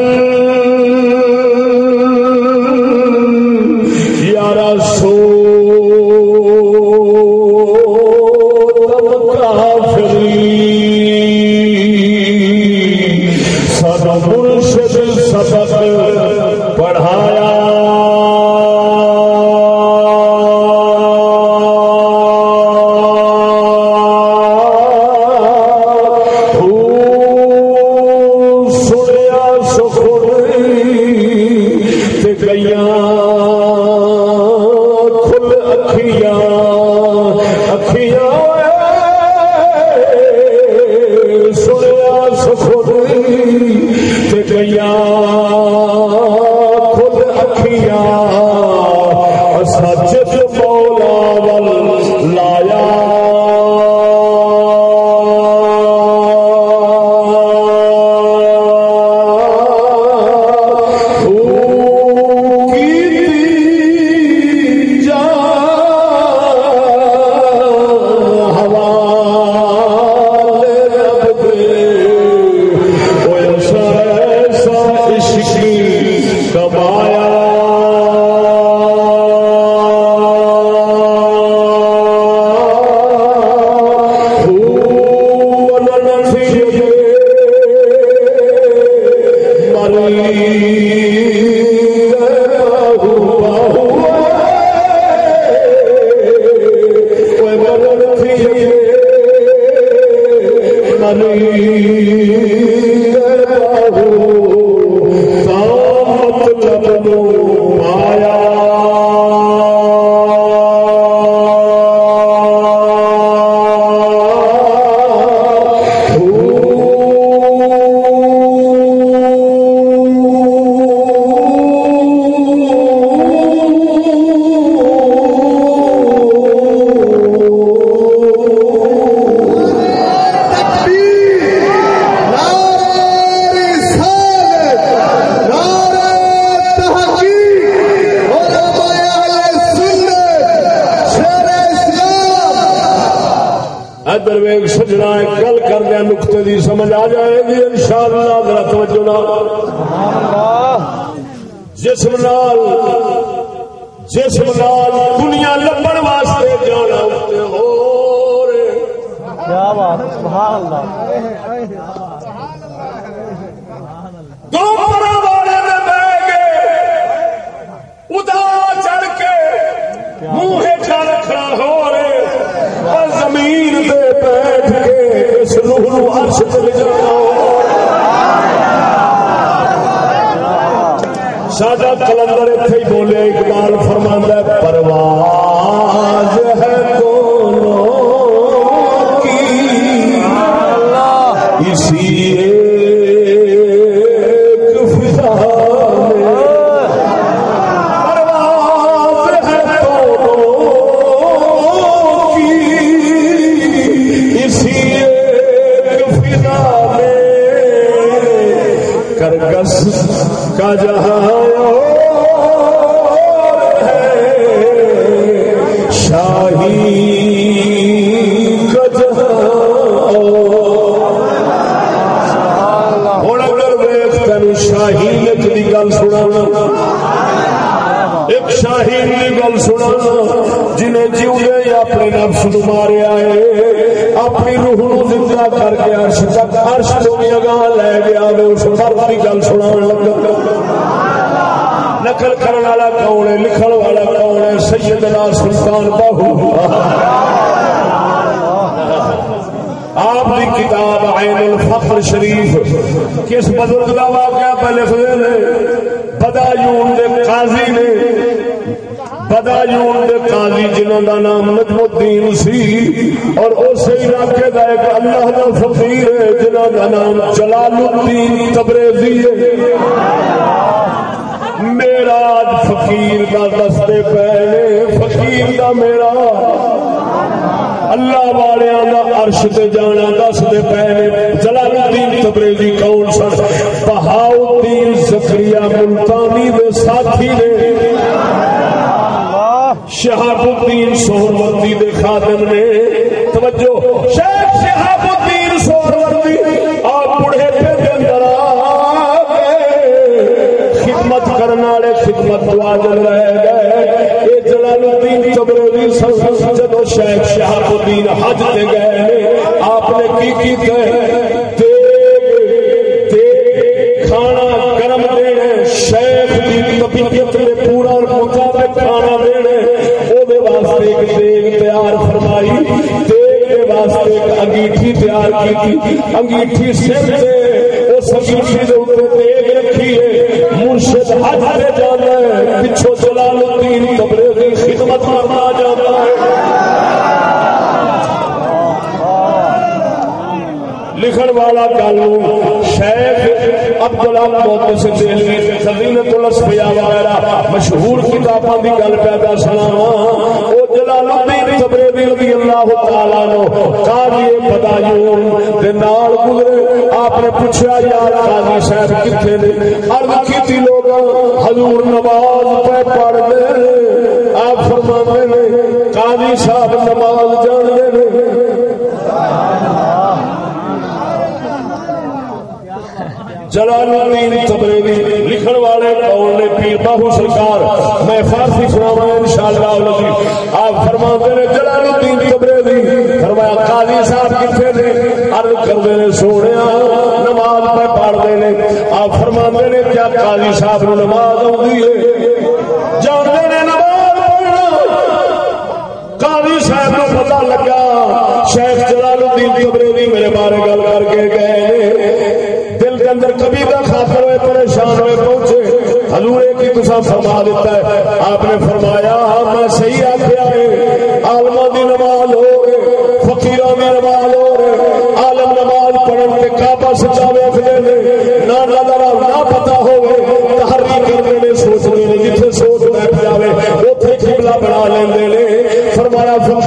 جسم نال دنیا لبن واسطے جانا ہو کیا بات سبحان اللہ۔ اپنے نفس نو ماریا ہے اپنی روح نو زندہ کر کے عرش تک، عرش تو بھی لے گیا میں اس مرد کی گل سنا لگا۔ نقل کرنے والا کون ہے؟ لکھن والا کون ہے؟ سیدنا سلطان باہو آپ کی کتاب عین الفخر شریف، کس بزرگ کا واقعہ پہ لکھ دے بدایون دے قاضی نے بدایون دے قاضی جنہوں کا نام نجم الدین سی اور اسی علاقے کا ایک اللہ کا فقیر ہے جنہوں کا نام جلال الدین تبریزی ہے۔ میرا فقیر کا دستے پہلے، فقیر کا میرا۔ اللہ والوں کا عرش تے جانا دس دے پہلے جلال الدین تبریزی کون سن؟ بہاؤدین زکریا ملتانی دے ساتھی نے۔ شہاب الدین سہروردی دے خادم نے، توجہ، شیخ شہاب الدین سہروردی، آپ بڑھے پہ دے اندر خدمت کرنے والے خدمت دعا جل رہ گئے۔ یہ جلال الدین تبریزی سن جدو شیخ شہاب الدین حج تے گئے، آپ نے کی کی کہ تیار کی انگیٹھی سر اس انگیٹھی دے اوپر رکھی ہے۔ مرشد حج پہ جانا ہے، پچھو جلال الدین خدمت کرنا جاتا ہے۔ لکھن والا گل، شیخ عبداللہ محمد سے دہلوی الاسفیاء وغیرہ مشہور کتاباں دی گل پیدا سناواں۔ او تبریزی رضی اللہ تعالی عنہ قاضی بدایون دے نال گزرے۔ آپ نے پوچھا یار قاضی صاحب نے؟ عرض کیتی حضور نماز پہ پڑھ دے آپ نے قاضی صاحب نماز جان دے لکھن والے کون نے پیر باہو سرکار؟ میں فارسی سناوا انشاءاللہ آپ فرماتے نے جلال الدین تبریزی فرمایا، قاضی صاحب کتنے نے؟ عرض کرتے نے، سونے نماز پہ پڑھتے نے۔ آپ فرماتے نے، کیا قاضی صاحب نو نماز آتی ہے؟ جانتے نے نماز پڑھنا۔ قاضی صاحب کو پتا لگا، شیخ جلال الدین تبریزی میرے بارے گل کر کے گئے۔ دل کے اندر کبھی کا خاطر ہوئے، پریشان ہوئے، پہنچے۔ حضور ایک ہی تصا فرما دیتا ہے۔ آپ نے فرمایا ہاں، میں صحیح آخیا ہے۔ عالما دی نماز ہو گئے، فقیروں کی نماز ہو گئے عالم نماز پڑھن کے کعبہ سچا ویکتے ہیں نہ نظر نہ پتا ہوگی تحری کرنے میں سوچتے ہیں جتنے سوچ بیٹھ جائے اتنے قبلہ بنا لیندے نے۔ فرمایا فقیروں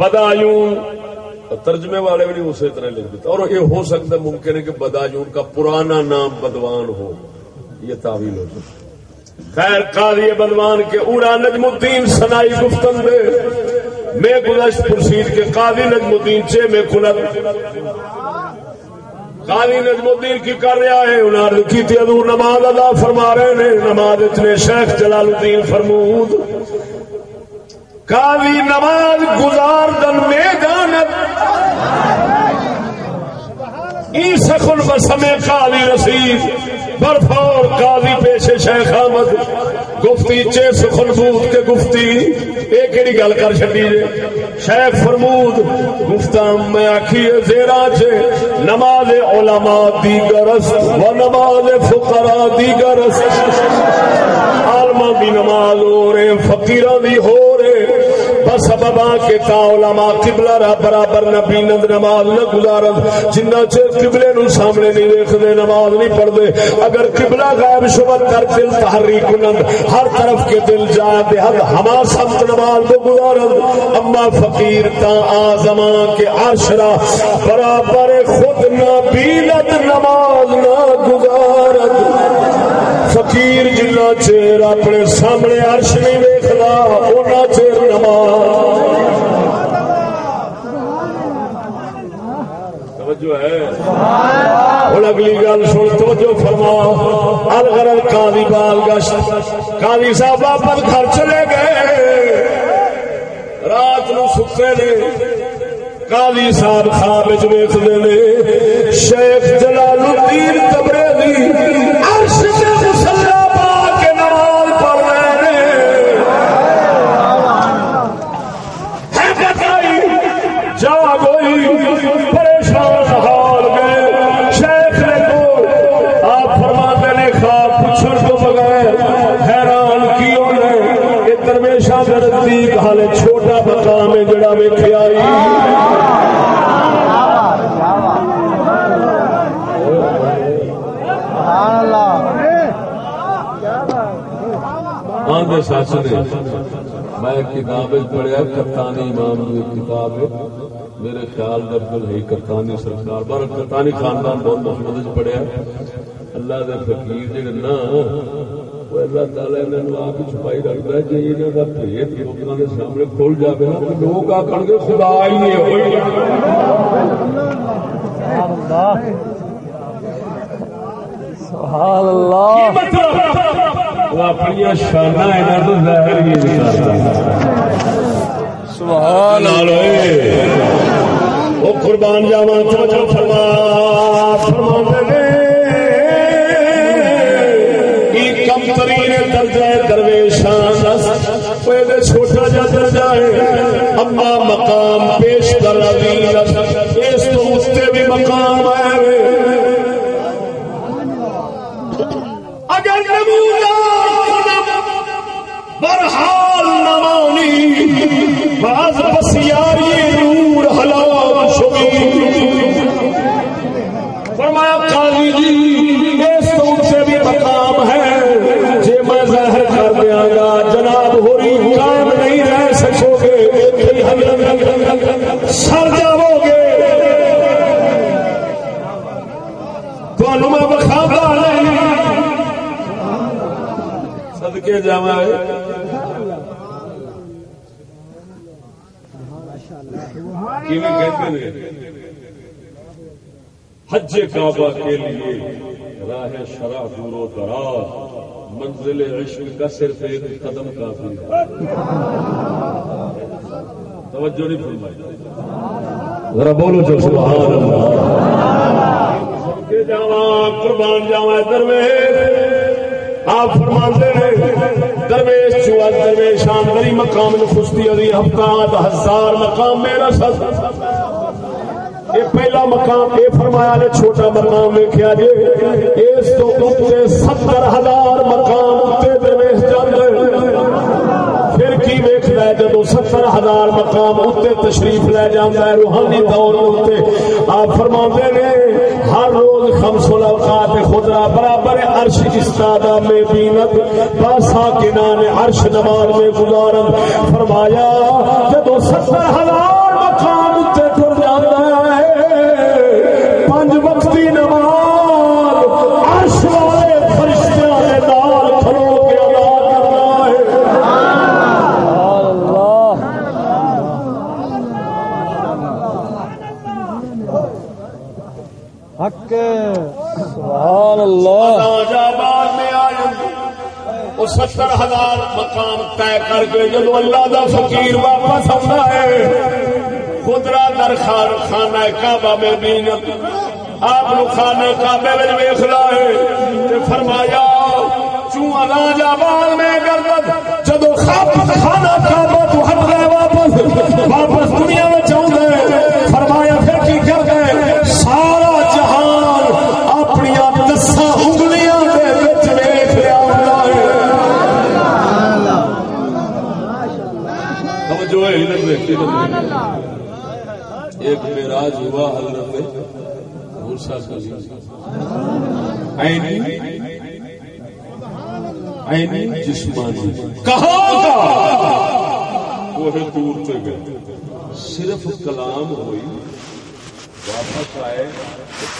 بدایون ترجمے والے بھی نہیں اسی طرح لکھ دیتا اور یہ ہو سکتا ہے ممکن ہے کہ بدایون کا پرانا نام بدوان ہو، یہ تعویل ہو سکتا خیر قاضی بدوان کے اڑا نجم الدین سنائی گفتن دے۔ میں گزشت پرسید کے قاضی نجم الدین چے میں کھلت قاضی نجم الدین کی کر رہا ہے انہوں نے کی تھی ادور نماز ادا فرما رہے نے نماز اتنے شیخ جلال الدین فرمود۔ قاضی نماز گزار دن میں جانت ای سخن بسمے قاضی رسید۔ برفور قاضی پیش شیخ احمد۔ گفتی چے سخن بود کے گفتی۔ ایک کیڑی گل کر چھڈی جے۔ شیخ فرمود گفتا میں آکھی زیرا چے نماز علماء دیگر دیگرست و نماز فقراء دیگرست عالماں دی نماز ہو رہے فقیراں دی ہو۔ رہے بس سببا کے تا علماء قبلہ را برابر نبی نند نماز نہ گزارن۔ جنہ چر قبلے نو سامنے نہیں دیکھدے نماز نہیں پڑھدے۔ اگر قبلہ غائب شبت کر دل تحریک نند ہر طرف کے دل جا بے حد ہما سمت نماز کو گزارن۔ اما فقیر تا آزمان کے عرش برابر خود نبی نند نماز نہ گزارن۔ فقیر جنہ چیر اپنے سامنے عرش نہیں ویکھدا اونا چیر نماز توجہ ہے ہوں اگلی گل سن توجہ فرما الغرض قاضی بال گشت قاضی صاحب واپس گھر چلے گئے رات نو ستے نے قاضی صاحب خواب نے شیخ جلال الدین تبریزی عرش مصلا پا کے نماز پڑھ رہے ہیں ہے بتائی جا گئی پریشان حال گئے شیخ نے کو آپ فرماتے نے خواب پوچھنے تو بغیر حیران کیوں نے یہ درویشا کے نزدیک حال چھوٹا مقام ہے جڑا ویکھے آئی سبحان اللہ آندے سچ نے۔ میں کتاب پڑھیا کرتانی امام کی کتاب میرے خیال عبد ہے کرتانی سرکار بار کرتانی خاندان بہت محمد پڑھیا اللہ دے فقیر جڑے نا وہ اللہ تعالی انہاں نو آپ ہی چھپائی ہے لوکاں دے سامنے کھل جاوے نا تے لوگ آکھن گے خدا ہی نہیں ہوئی سبحان اللہ۔ وہ اپنی شانا انہاں تو ظاہر ہی نہیں کرتا۔ سبحان وہ قربان جاوا توجہ فرما فرما صدقے جاوا حج کعبہ کے لیے راہ شرح دور و دراز، منزل عشق کا صرف ایک قدم کافی ہے۔ توجہ نہیں فرمائی۔ ذرا بولو جو سبحان اللہ۔ صدقے جاواں قربان جاواں درویش آپ فرماتے ہیں درویش چوا درویش آندری مقام نخستی علی ہفتاد ہزار مقام میرا سس یہ پہلا مقام یہ فرمایا نے چھوٹا مقام ویکیا جی اس تو ستر ہزار مقام اتنے درویش جاندے پھر کی ویکھدا ہے جدو ستر ہزار مقام اتنے تشریف لے جانا ہے، روحانی دور اتنے۔ آپ فرما نے، ہر روز خمس الاوقات خدا برابر عرش استادا میں بینت باسا کنان عرش نماز میں گزارن فرمایا، جدو ستر ہزار وہ ستر ہزار مقام طے کر کے جب اللہ دا فقیر واپس آتا ہے خدرا در خان خانہ کعبہ میں بینت آپ نو خانہ کعبے میں ویخلا ہے تے فرمایا، چوں انا جا بال میں گردت جدو خاپ خانہ کعبہ ایک میراج ہوا حضرت موسیٰ کلیم عینی عینی جسمانی۔ کہاں کا وہ دور سے گئے۔ صرف کلام ہوئی۔ واپس آئے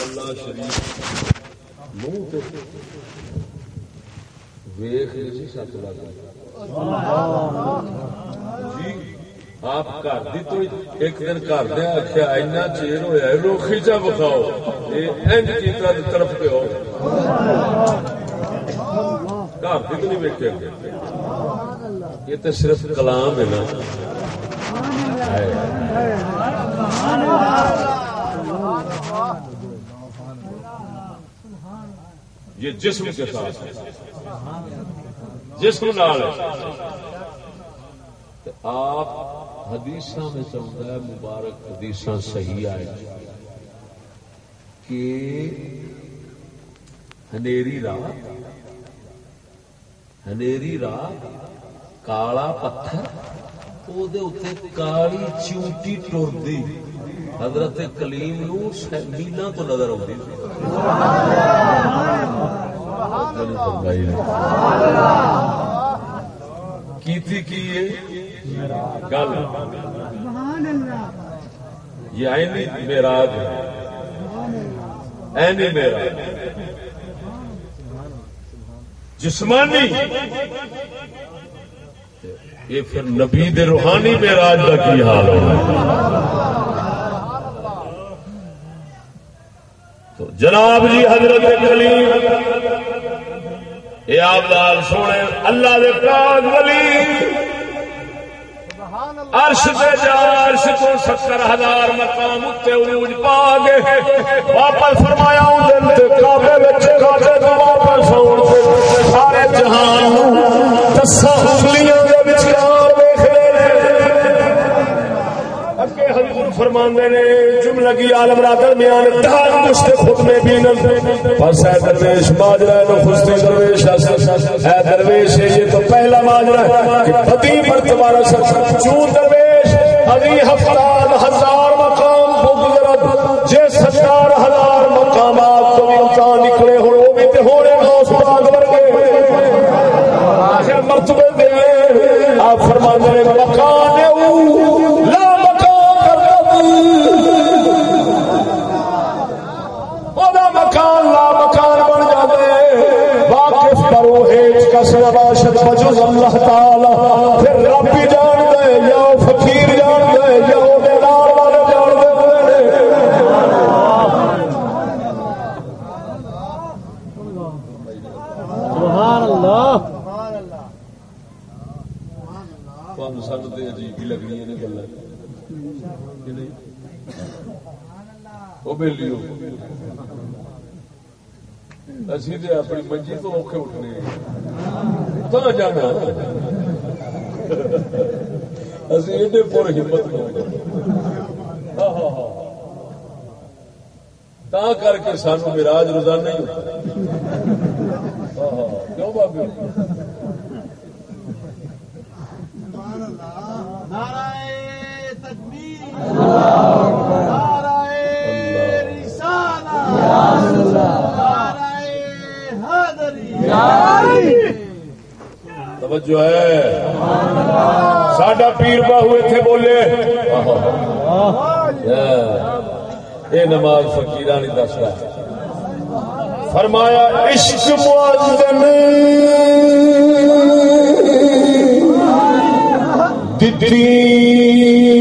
اللہ شریف منہ تے ویخ نہیں سچ لگا جی۔ آپ گھر دی تو ایک دن گھر دیا آخیا اینا چیر ہوا روخی چا بخاؤ یہ اینج کیتا طرف پہ ہو۔ گھر دی تو نہیں ویکیا یہ تو صرف کلام ہے نا۔ یہ جسم کے ساتھ ہے۔ جسم نال آپ حدیث میں چلتا ہے، مبارک حدیث صحیح آئے۔ کہ ہنیری رات ہنیری رات، کالا پتھر وہ کالی چونٹی ٹرتی حضرت کلیم نو میلا تو نظر آتی کی گل یہ آئینی میراج ہے۔ اینی میراج۔ جسمانی۔ یہ پھر نبی دے روحانی میراج کا کی حال ہونا؟ تو جناب جی حضرت کلیم یہ آپ لال سونے، اللہ دے پاک ولی۔ عرش دے جا، عرش کو ستر ہزار مقام اتنے عروج پا گئے۔ واپس فرمایا ہوں دل تے کعبے وچ، کعبے تو واپس سارے جہان نوں حضور فرماندے نے، جملہ کی عالم را درمیان دار مشت خود میں بھی نظر پس اے درویش ماجرا نو خستے درویش اے درویش، یہ تو پہلا ماجرا ہے کہ پتی مرتبہ رسل چون درویش، ابھی ہفتاد ہزار مقام بگزرد جے ستار ہزار مقامات تو امکان نکلے ہو وہ بھی تے ہونے غوث پاک ورگے آخر مرتبے دے۔ آپ فرماندے نے مکان بجز اللہ تعالی پھر رب بھی جان دے یا فقیر جان دے یا وہ دیدار والے جان دے سبحان اللہ۔ سن تو عجیب ہی لگنی وہ اسی تو اپنی منجی تو اوکھے اٹھنے تو جانا اسی ایڈے پور ہمت ہاں، ہاں،, ہاں ہاں تا کر کے سانو مراج روزانہ ہی ہوتا ہاں ہاں, ہاں۔ نعرہ توجہ ہے۔ ساڈا پیر باہو اتنے بولے۔ یہ نماز فکیر نہیں دس رہا۔ فرمایا، عشق معذن کنی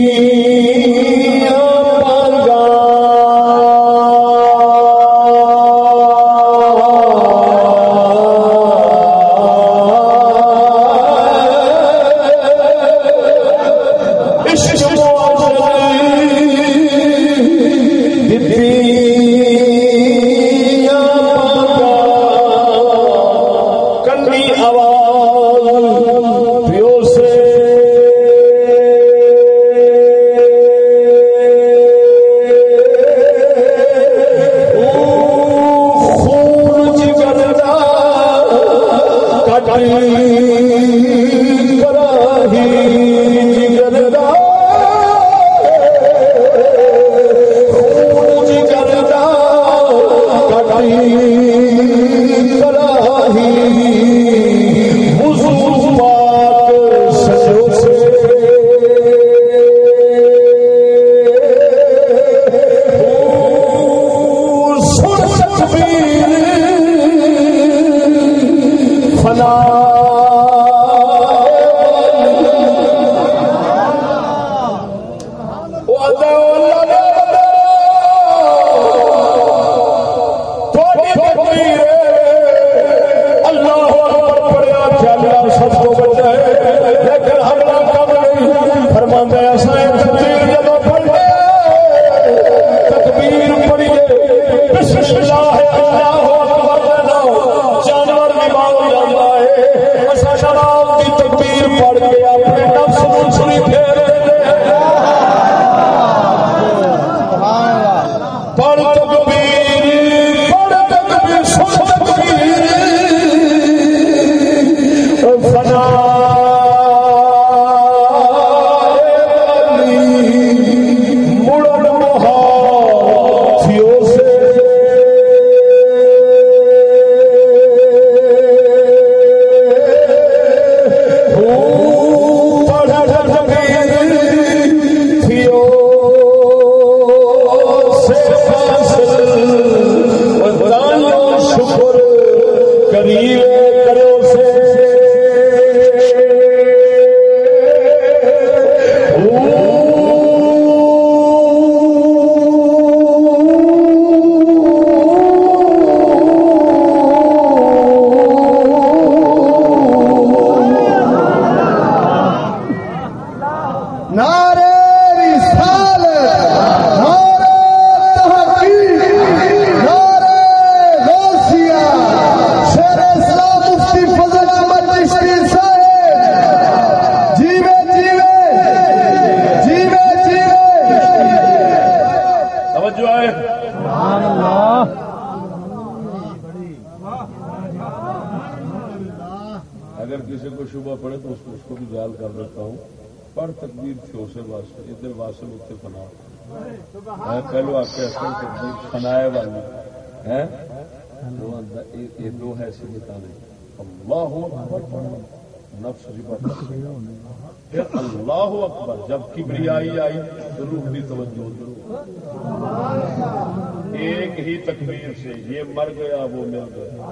مر گیا، وہ مل گیا۔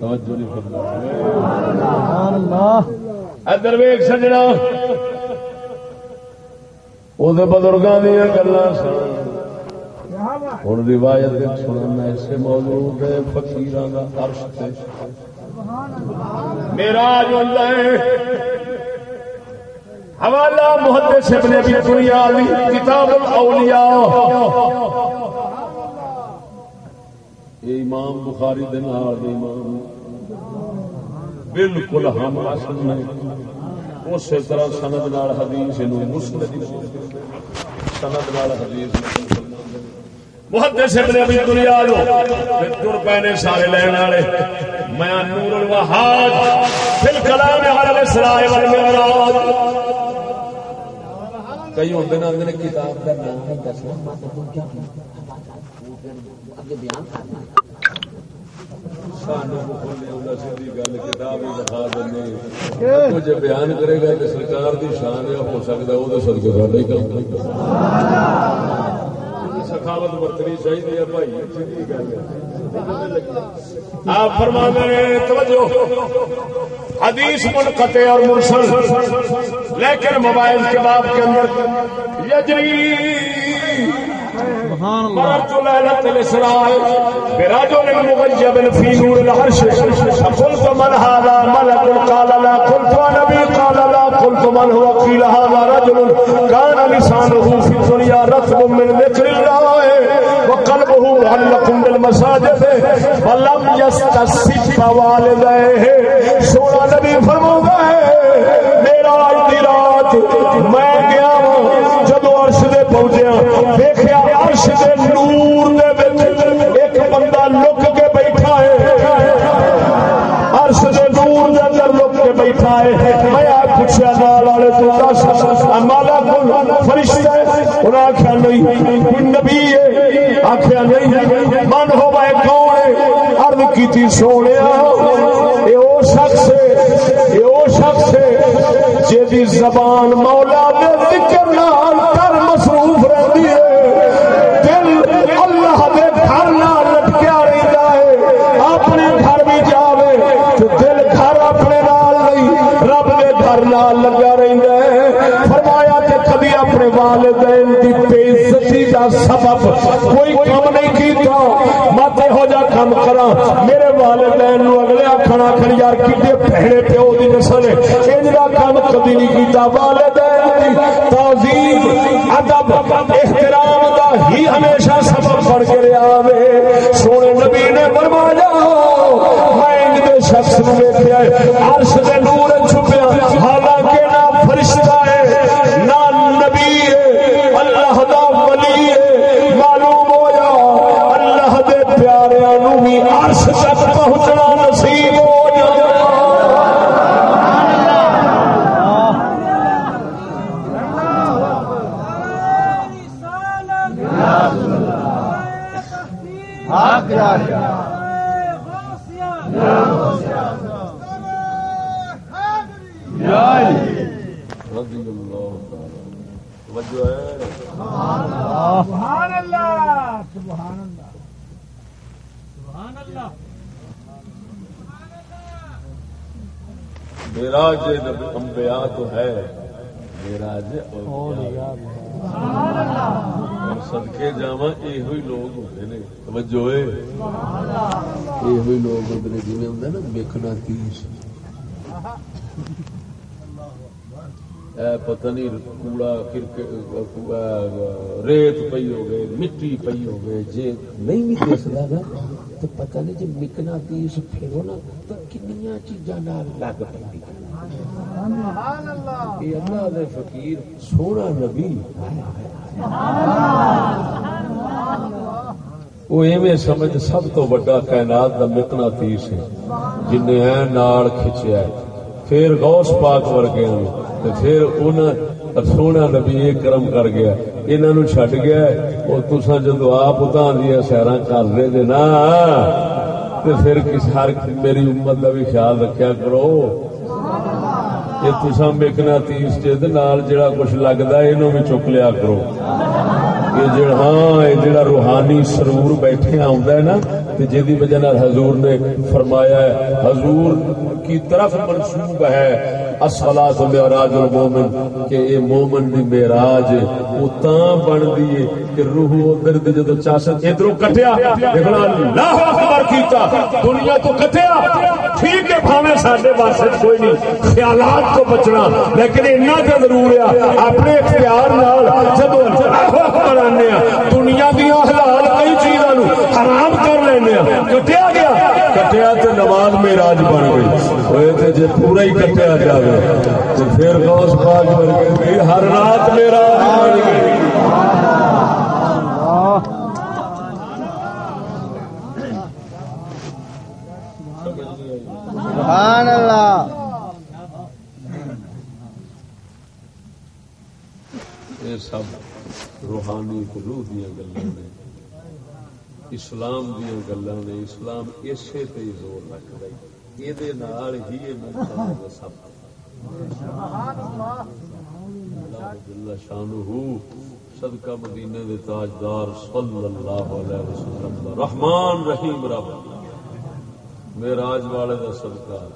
توجہ ویگ سجنا۔ وہ بزرگوں دیا گلا سن۔ ہوں روایت سننا ایسے موجود ہے فکیر کا عرش تے۔ میرا جو حوالہ محدث ابن ابی دنیا کتاب الاولیاء۔ یہ امام بخاری دے نال امام۔ بالکل ہم اصل میں اسی طرح سند نال حدیث نو مسند سند نال حدیث محدث ابن ابی دنیا لو تر پے نے سارے لین والے۔ میں نور الوہاد فل کلام علی الاسراء والمعراج۔ کئی ہوندے نے اندر کتاب کا نام ہے دسنا جی بیان کرے گا کہ سرکار دی شان ہے، ہو سکتا ہے وہ سدکے سارا ہی کام سخاوت برتنی چاہیے بھائی آپ فرما توجہ۔ حدیث منقطع اور مرسل لیکن موبائل کے باب کے اندر یجری۔ مررت ليلة الإسراء برجل مغيب في نور العرش۔ فقلت من هذا ملك قال لا قلت نبي قال لا قلت من هو؟ قيل هذا رجل كان لسانه في الدنيا رطب من ذكر الله. وقلبه معلق بالمساجد فلم يستسب والديه سونا نبی فرمو گئے میرا اج دی رات میں گیا ہوں، جدو عرش دے پہنچیا ہاں، دیکھیا عرش دے عرض کیتی سونیا اے او شخص ہے اے او شخص ہے زبان مولا دے ذکر نال کر مصروف رہندی ہے دل اللہ دے گھر نال لٹکیا رہندا ہے اپنے گھر بھی جاوے تو دل گھر اپنے نال نہیں رب دے گھر نال لگا رہندا ہے فرمایا کہ کبھی اپنے والدین دی بے عزتی دا سبب کوئی کام نہیں کیتا۔ مت ہو جا کام کرا میرے والدین نو اگلے آکھن آکھن، یار کڈے پہلے پیو دی نسل انج دا کام کبھی نہیں کیتا۔ والدین دی تعظیم، ادب، احترام دا ہی ہمیشہ سبب بن کے رہا وے۔ سونے نبی نے فرمایا، میں انج دے شخص نو ویکھیا ہے، عرش دے نور چھپیا حالانکہ نہ فرشتہ ہے نہ نبی ہے اللہ دا ولی ہے معلوم ہویا اللہ دے پیاریاں نو بھی عرش تک پہنچنا نصیب ہو جائے حق یار رضی اللہ تعالی توجہ ہے سبحان اللہ سبحان اللہ سبحان اللہ میراج انبیاء تو ہے میراج اولیاء۔ اور صدقے جاواں یہ لوگ ہوتے ہیں توجہ ہے یہ ہوئی لوگ ہوتے ہیں جویں ہوندا نا ویکھنا تیس اے پتہ نہیں، کوڑا، کرکٹ ریت پئی ہو گئے مٹی پئی ہو گئے جے نہیں بھی دسدا نا، تو پتہ نہیں جے مکنا تیس پھرو نا، تو کنیاں چیزاں لگ پیندی یہ اللہ. دے فقیر سونا نبی وہ ایویں سمجھ سب تو بڑا کائنات دا مکنا تیس ہے۔ جن ہے نال کھچیا ہے۔ پھر غوث پاک ورگے نے تے پھر انہاں سونا نبی یہ کرم کر گیا۔ انہاں نو چھڈ گیا وہ تساں جدو آپ اتاں دیا سیراں کر رہے جے نا تے پھر کس ہر میری امت دا بھی خیال رکھیا کرو۔ تسا مکنا تیس جہد دے نال جڑا کچھ لگتا ہے یہ چک لیا کرو یہ جڑا ہاں یہ جڑا روحانی سرور بیٹھے آندا ہے نا، تے جدی وجہ نال حضور نے فرمایا ہے، حضور کی طرف منسوب ہے الصلاۃ معراج المومن کہ اے مومن دی معراج او تاں بندی ہے کہ روح ادھر دی جدو چاسن ادھروں کٹیا، دیکھنا اللہ اکبر کیتا، دنیا تو کٹیا، ٹھیک ہے بھاوے ساڈے واسطے کوئی نہیں، خیالات تو بچنا، لیکن اتنا تے ضرور ہے، اپنے اختیار نال جدو اللہ بنانے دنیا دیا حلال کئی چیزوں حرام کر لینا کٹیا گیا کٹیا تو نماز میں راج بن گئی جی پورا ہی کٹیا جائے تو پھر غوث پاک بن گئی ہر رات میں بن گئی سب روحانی روح دیا گلوں نے، اسلام دیا گلوں نے، اسلام اسے تے زور رکھتا ہے یہ ہی سب اللہ صدقہ مدینے دے تاجدار صلی اللہ علیہ وسلم دا رحمان رحیم رب۔ معراج والے دا صدقہ۔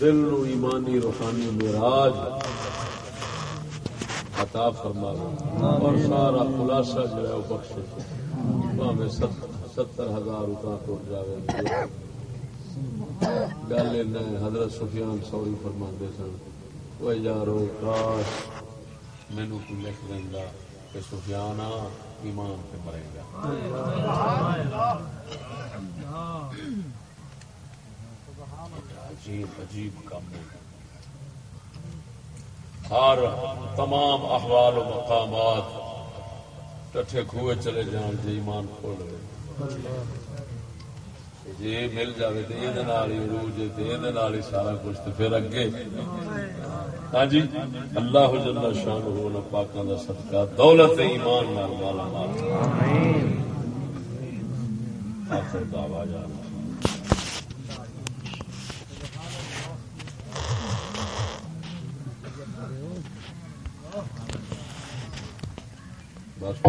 دل نو ایمانی روحانی معراج۔ عطا فرما اور سارا خلاصہ جو ہے وہ بخشے۔ بھاوے ستر ہزار اتنا ٹوٹ جائے گل حضرت سفیان سوری فرما سن۔ وہ یارو، کاش مینو کوئی لکھ دینا کہ سفیان ایمان پہ مرے گا۔ عجیب عجیب کام ہے۔ ہر تمام احوال و مقامات کٹھے کھوئے چلے جان جی ایمان کھول رہے جی مل جائے تو یہ ہی عروج یہ سارا کچھ تو پھر اگے۔ ہاں جی اللہ جل شان ہونا پاکاں دا صدقہ، دولت ایمان نال مالا مال۔ آخر دعوا جانا۔ بس